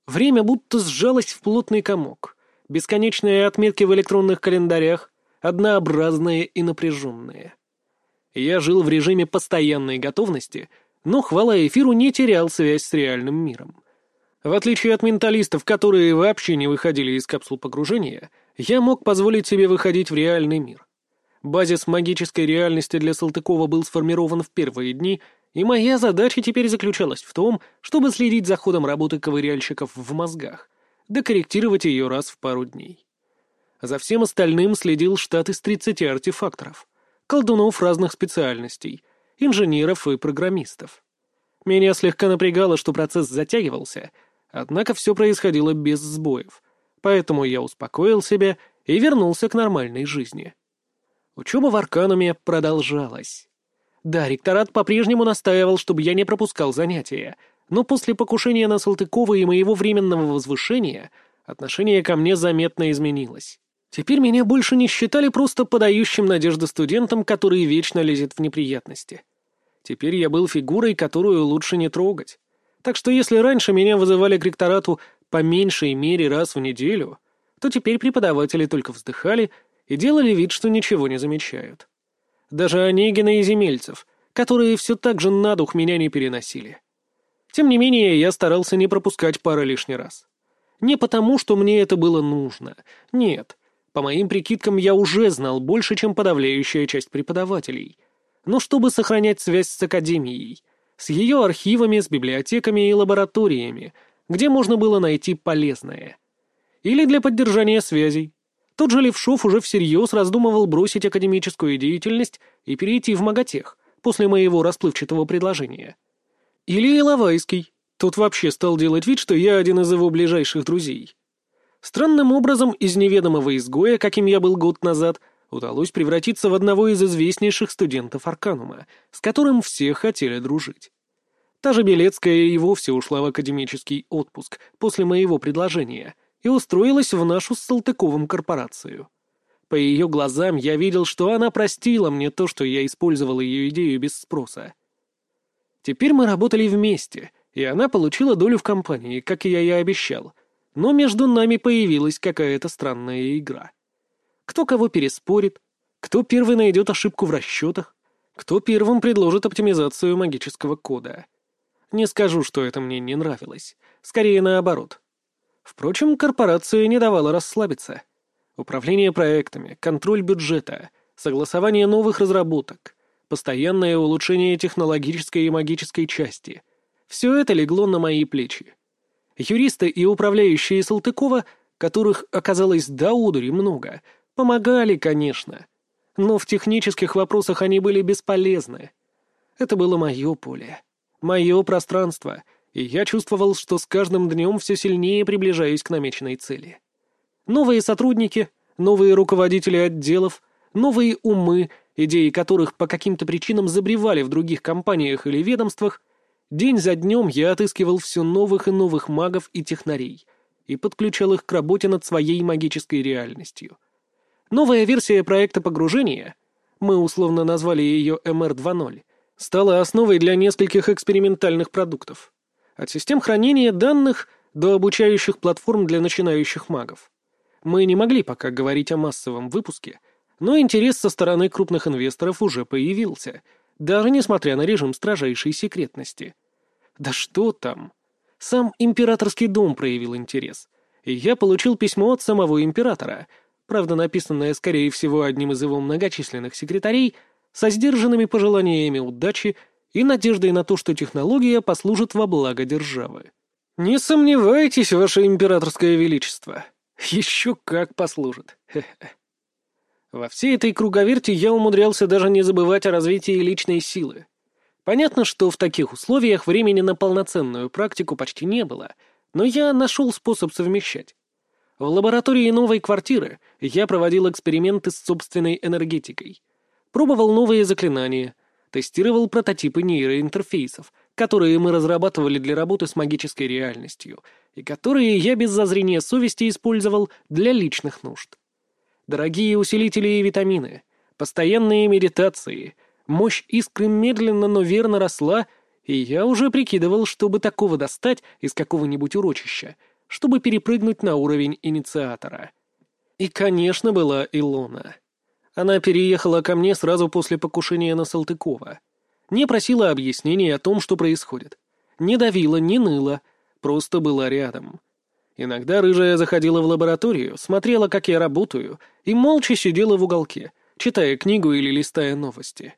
S2: Время будто сжалось в плотный комок. Бесконечные отметки в электронных календарях, однообразные и напряженные. Я жил в режиме постоянной готовности, но, хвала эфиру, не терял связь с реальным миром. В отличие от менталистов, которые вообще не выходили из капсул погружения, я мог позволить себе выходить в реальный мир. Базис магической реальности для Салтыкова был сформирован в первые дни, и моя задача теперь заключалась в том, чтобы следить за ходом работы ковыряльщиков в мозгах, да корректировать ее раз в пару дней. За всем остальным следил штат из 30 артефакторов, колдунов разных специальностей, инженеров и программистов. Меня слегка напрягало, что процесс затягивался, однако все происходило без сбоев, поэтому я успокоил себя и вернулся к нормальной жизни. Учеба в Аркануме продолжалась. Да, ректорат по-прежнему настаивал, чтобы я не пропускал занятия, но после покушения на Салтыкова и моего временного возвышения отношение ко мне заметно изменилось. Теперь меня больше не считали просто подающим надежды студентом, который вечно лезет в неприятности. Теперь я был фигурой, которую лучше не трогать. Так что если раньше меня вызывали к ректорату по меньшей мере раз в неделю, то теперь преподаватели только вздыхали и делали вид, что ничего не замечают. Даже Онегина и Земельцев, которые все так же на дух меня не переносили. Тем не менее, я старался не пропускать пары лишний раз. Не потому, что мне это было нужно. Нет, по моим прикидкам, я уже знал больше, чем подавляющая часть преподавателей. Но чтобы сохранять связь с Академией, с ее архивами, с библиотеками и лабораториями, где можно было найти полезное. Или для поддержания связей. Тот же Левшов уже всерьез раздумывал бросить академическую деятельность и перейти в маготех после моего расплывчатого предложения. Или Иловайский. Тот вообще стал делать вид, что я один из его ближайших друзей. Странным образом из неведомого изгоя, каким я был год назад, удалось превратиться в одного из известнейших студентов Арканума, с которым все хотели дружить. Та же Белецкая и вовсе ушла в академический отпуск после моего предложения и устроилась в нашу с Салтыковым корпорацию. По ее глазам я видел, что она простила мне то, что я использовал ее идею без спроса. Теперь мы работали вместе, и она получила долю в компании, как я и обещал. Но между нами появилась какая-то странная игра. Кто кого переспорит, кто первый найдет ошибку в расчетах, кто первым предложит оптимизацию магического кода. Не скажу, что это мне не нравилось. Скорее наоборот. Впрочем, корпорация не давала расслабиться. Управление проектами, контроль бюджета, согласование новых разработок, постоянное улучшение технологической и магической части. Все это легло на мои плечи. Юристы и управляющие Салтыкова, которых оказалось до удури много, помогали, конечно. Но в технических вопросах они были бесполезны. Это было мое поле, мое пространство, и я чувствовал, что с каждым днем все сильнее приближаюсь к намеченной цели. Новые сотрудники, новые руководители отделов, новые умы, идеи которых по каким-то причинам забревали в других компаниях или ведомствах, день за днем я отыскивал все новых и новых магов и технарей и подключал их к работе над своей магической реальностью. Новая версия проекта погружения, мы условно назвали ее МР-2.0, стала основой для нескольких экспериментальных продуктов. От систем хранения данных до обучающих платформ для начинающих магов. Мы не могли пока говорить о массовом выпуске, но интерес со стороны крупных инвесторов уже появился, даже несмотря на режим строжайшей секретности. Да что там? Сам императорский дом проявил интерес, и я получил письмо от самого императора, правда написанное, скорее всего, одним из его многочисленных секретарей, со сдержанными пожеланиями удачи и надеждой на то, что технология послужит во благо державы. «Не сомневайтесь, ваше императорское величество», еще как послужит. Во всей этой круговерти я умудрялся даже не забывать о развитии личной силы. Понятно, что в таких условиях времени на полноценную практику почти не было, но я нашел способ совмещать. В лаборатории новой квартиры я проводил эксперименты с собственной энергетикой. Пробовал новые заклинания, тестировал прототипы нейроинтерфейсов, которые мы разрабатывали для работы с магической реальностью — и которые я без зазрения совести использовал для личных нужд. Дорогие усилители и витамины, постоянные медитации, мощь искры медленно, но верно росла, и я уже прикидывал, чтобы такого достать из какого-нибудь урочища, чтобы перепрыгнуть на уровень инициатора. И, конечно, была Илона. Она переехала ко мне сразу после покушения на Салтыкова. Не просила объяснений о том, что происходит. Не давила, не ныла — просто была рядом. Иногда рыжая заходила в лабораторию, смотрела, как я работаю, и молча сидела в уголке, читая книгу или листая новости.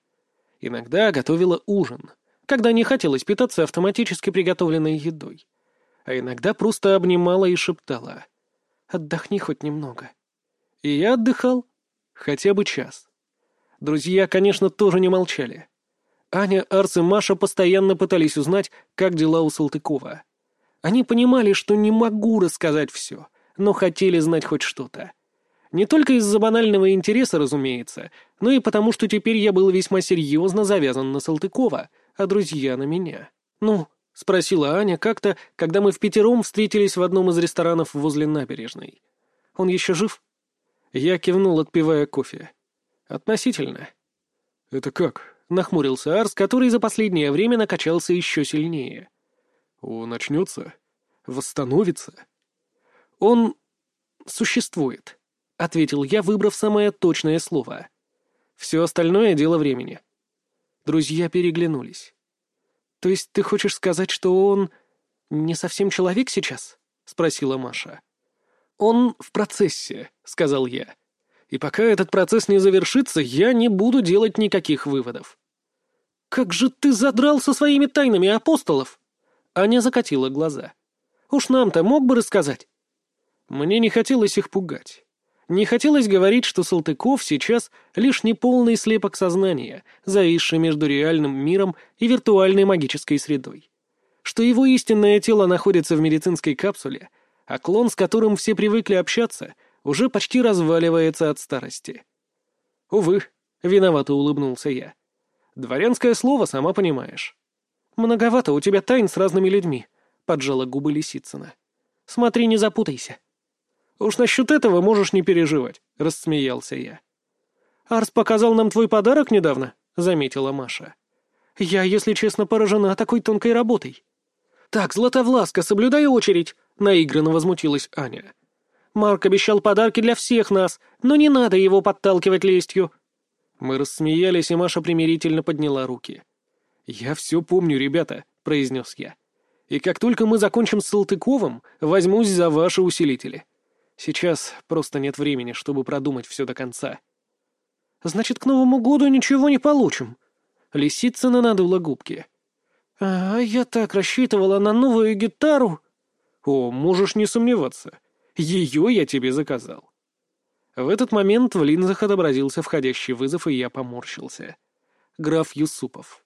S2: Иногда готовила ужин, когда не хотелось питаться автоматически приготовленной едой. А иногда просто обнимала и шептала «Отдохни хоть немного». И я отдыхал хотя бы час. Друзья, конечно, тоже не молчали. Аня, Арс и Маша постоянно пытались узнать, как дела у Салтыкова. Они понимали, что не могу рассказать все, но хотели знать хоть что-то. Не только из-за банального интереса, разумеется, но и потому, что теперь я был весьма серьезно завязан на Салтыкова, а друзья на меня. «Ну?» — спросила Аня как-то, когда мы в пятером встретились в одном из ресторанов возле набережной. «Он еще жив?» Я кивнул, отпивая кофе. «Относительно».
S1: «Это как?»
S2: — нахмурился Арс, который за последнее время накачался еще сильнее.
S1: Он очнется? Восстановится?
S2: Он существует, — ответил я, выбрав самое точное слово. Все остальное — дело времени. Друзья переглянулись. «То есть ты хочешь сказать, что он не совсем человек сейчас?» — спросила Маша. «Он в процессе», — сказал я. «И пока этот процесс не завершится, я не буду делать никаких выводов». «Как же ты задрал со своими тайнами апостолов!» Аня закатила глаза. «Уж нам-то мог бы рассказать?» Мне не хотелось их пугать. Не хотелось говорить, что Салтыков сейчас лишь неполный слепок сознания, зависший между реальным миром и виртуальной магической средой. Что его истинное тело находится в медицинской капсуле, а клон, с которым все привыкли общаться, уже почти разваливается от старости. «Увы», — виновато улыбнулся я. «Дворянское слово, сама понимаешь». «Многовато у тебя тайн с разными людьми», — поджала губы Лисицына. «Смотри, не запутайся».
S1: «Уж насчет этого можешь не переживать», — рассмеялся я.
S2: «Арс показал нам твой подарок недавно», — заметила Маша. «Я, если честно, поражена такой тонкой работой». «Так, Златовласка, соблюдай очередь», — наигранно возмутилась Аня. «Марк обещал подарки для всех нас, но не надо его подталкивать лестью».
S1: Мы рассмеялись, и Маша примирительно подняла руки. «Я все помню, ребята», — произнес я. «И как только мы закончим с Салтыковым, возьмусь за ваши усилители. Сейчас просто нет времени, чтобы продумать все до конца».
S2: «Значит, к Новому году ничего не получим?» Лисицына надула губки. «А я так рассчитывала на новую гитару».
S1: «О, можешь не сомневаться. Ее я тебе заказал». В этот момент в линзах отобразился входящий вызов, и я поморщился. Граф Юсупов.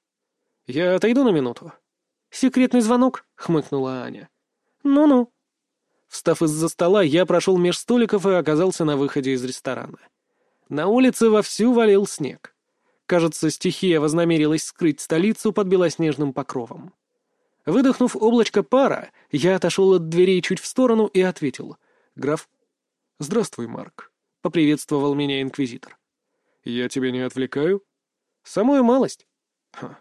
S1: «Я отойду на минуту».
S2: «Секретный звонок?» — хмыкнула Аня. «Ну-ну».
S1: Встав из-за стола, я прошел меж столиков и оказался на выходе из ресторана. На улице вовсю валил снег. Кажется, стихия вознамерилась скрыть столицу под белоснежным покровом. Выдохнув облачко пара, я отошел от дверей чуть в сторону и ответил. «Граф?» «Здравствуй, Марк», — поприветствовал меня инквизитор. «Я тебя не отвлекаю?»
S2: «Самую малость».
S1: «Ха.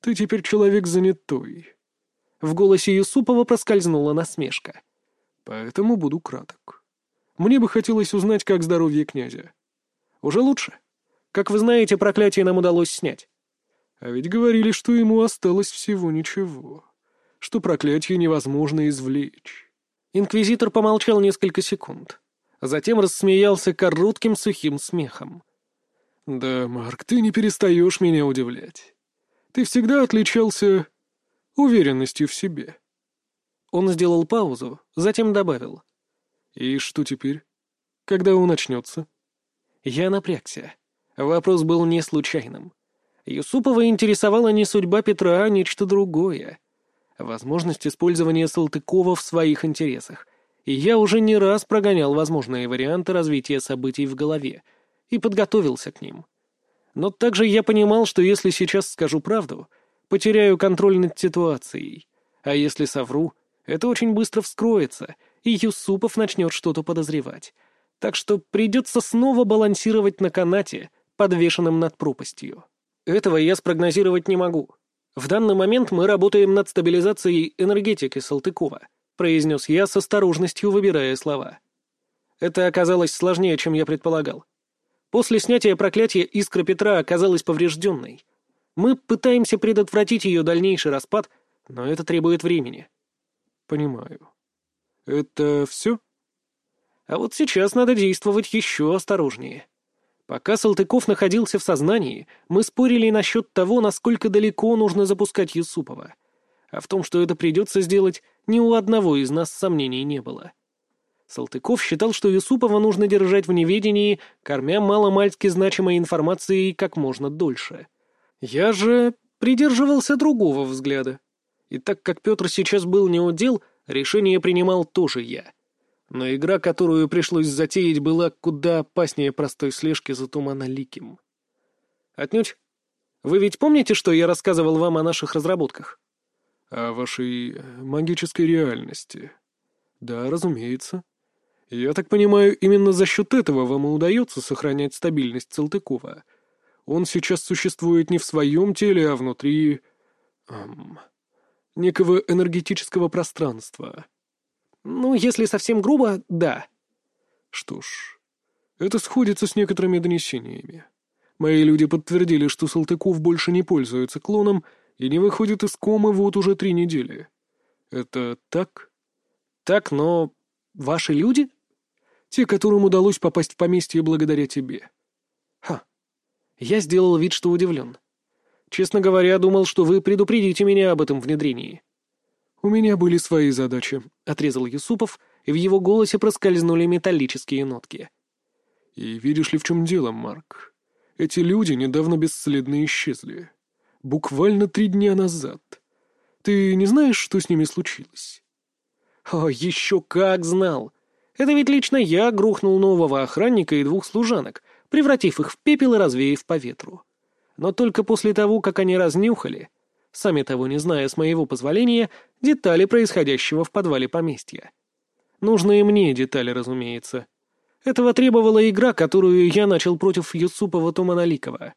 S1: Ты теперь человек занятой».
S2: В голосе Юсупова проскользнула насмешка.
S1: «Поэтому буду краток. Мне бы хотелось узнать, как здоровье князя».
S2: «Уже лучше. Как вы знаете, проклятие нам удалось снять».
S1: «А ведь говорили, что ему осталось всего ничего, что проклятие невозможно извлечь».
S2: Инквизитор помолчал несколько секунд. Затем рассмеялся коротким сухим смехом.
S1: «Да, Марк, ты не перестаешь меня удивлять. Ты всегда отличался уверенностью в себе».
S2: Он сделал паузу, затем добавил.
S1: «И что теперь? Когда он начнется?»
S2: Я напрягся. Вопрос был не случайным. Юсупова интересовала не судьба Петра, а нечто другое. Возможность использования Салтыкова в своих интересах и я уже не раз прогонял возможные варианты развития событий в голове и подготовился к ним. Но также я понимал, что если сейчас скажу правду, потеряю контроль над ситуацией, а если совру, это очень быстро вскроется, и Юсупов начнет что-то подозревать. Так что придется снова балансировать на канате, подвешенном над пропастью. Этого я спрогнозировать не могу. В данный момент мы работаем над стабилизацией энергетики Салтыкова — произнес я с осторожностью, выбирая слова. Это оказалось сложнее, чем я предполагал. После снятия проклятия искра Петра оказалась поврежденной. Мы пытаемся предотвратить ее дальнейший распад, но это требует времени.
S1: Понимаю. Это все?
S2: А вот сейчас надо действовать еще осторожнее. Пока Салтыков находился в сознании, мы спорили насчет того, насколько далеко нужно запускать Юсупова. А в том, что это придется сделать, ни у одного из нас сомнений не было. Салтыков считал, что Юсупова нужно держать в неведении, кормя маломальски значимой информацией как можно дольше. Я же придерживался другого взгляда. И так как Петр сейчас был не удел, решение принимал тоже я. Но игра, которую пришлось затеять, была куда опаснее простой слежки за туманоликим. Отнюдь. Вы ведь помните, что я рассказывал вам о наших разработках?
S1: о вашей э, магической реальности. Да, разумеется. Я так понимаю, именно за счет этого вам и удается сохранять стабильность Салтыкова. Он сейчас существует не в своем теле, а внутри... Эм, некого энергетического пространства.
S2: Ну, если совсем грубо, да.
S1: Что ж, это сходится с некоторыми донесениями. Мои люди подтвердили, что Салтыков больше не пользуется клоном, и не выходит из комы вот уже три недели. Это так?
S2: Так, но ваши люди?
S1: Те, которым удалось попасть в поместье благодаря тебе.
S2: Ха. Я сделал вид, что удивлен. Честно говоря, думал, что вы предупредите меня об этом внедрении.
S1: У меня были свои задачи, —
S2: отрезал Юсупов, и в его голосе проскользнули металлические нотки.
S1: И видишь ли, в чем дело, Марк? Эти люди недавно бесследно исчезли. Буквально три дня назад. Ты не знаешь, что с ними случилось?»
S2: «О, еще как знал! Это ведь лично я грохнул нового охранника и двух служанок, превратив их в пепел и развеяв по ветру. Но только после того, как они разнюхали, сами того не зная с моего позволения, детали происходящего в подвале поместья. Нужные мне детали, разумеется. Этого требовала игра, которую я начал против Юсупова Туманаликова.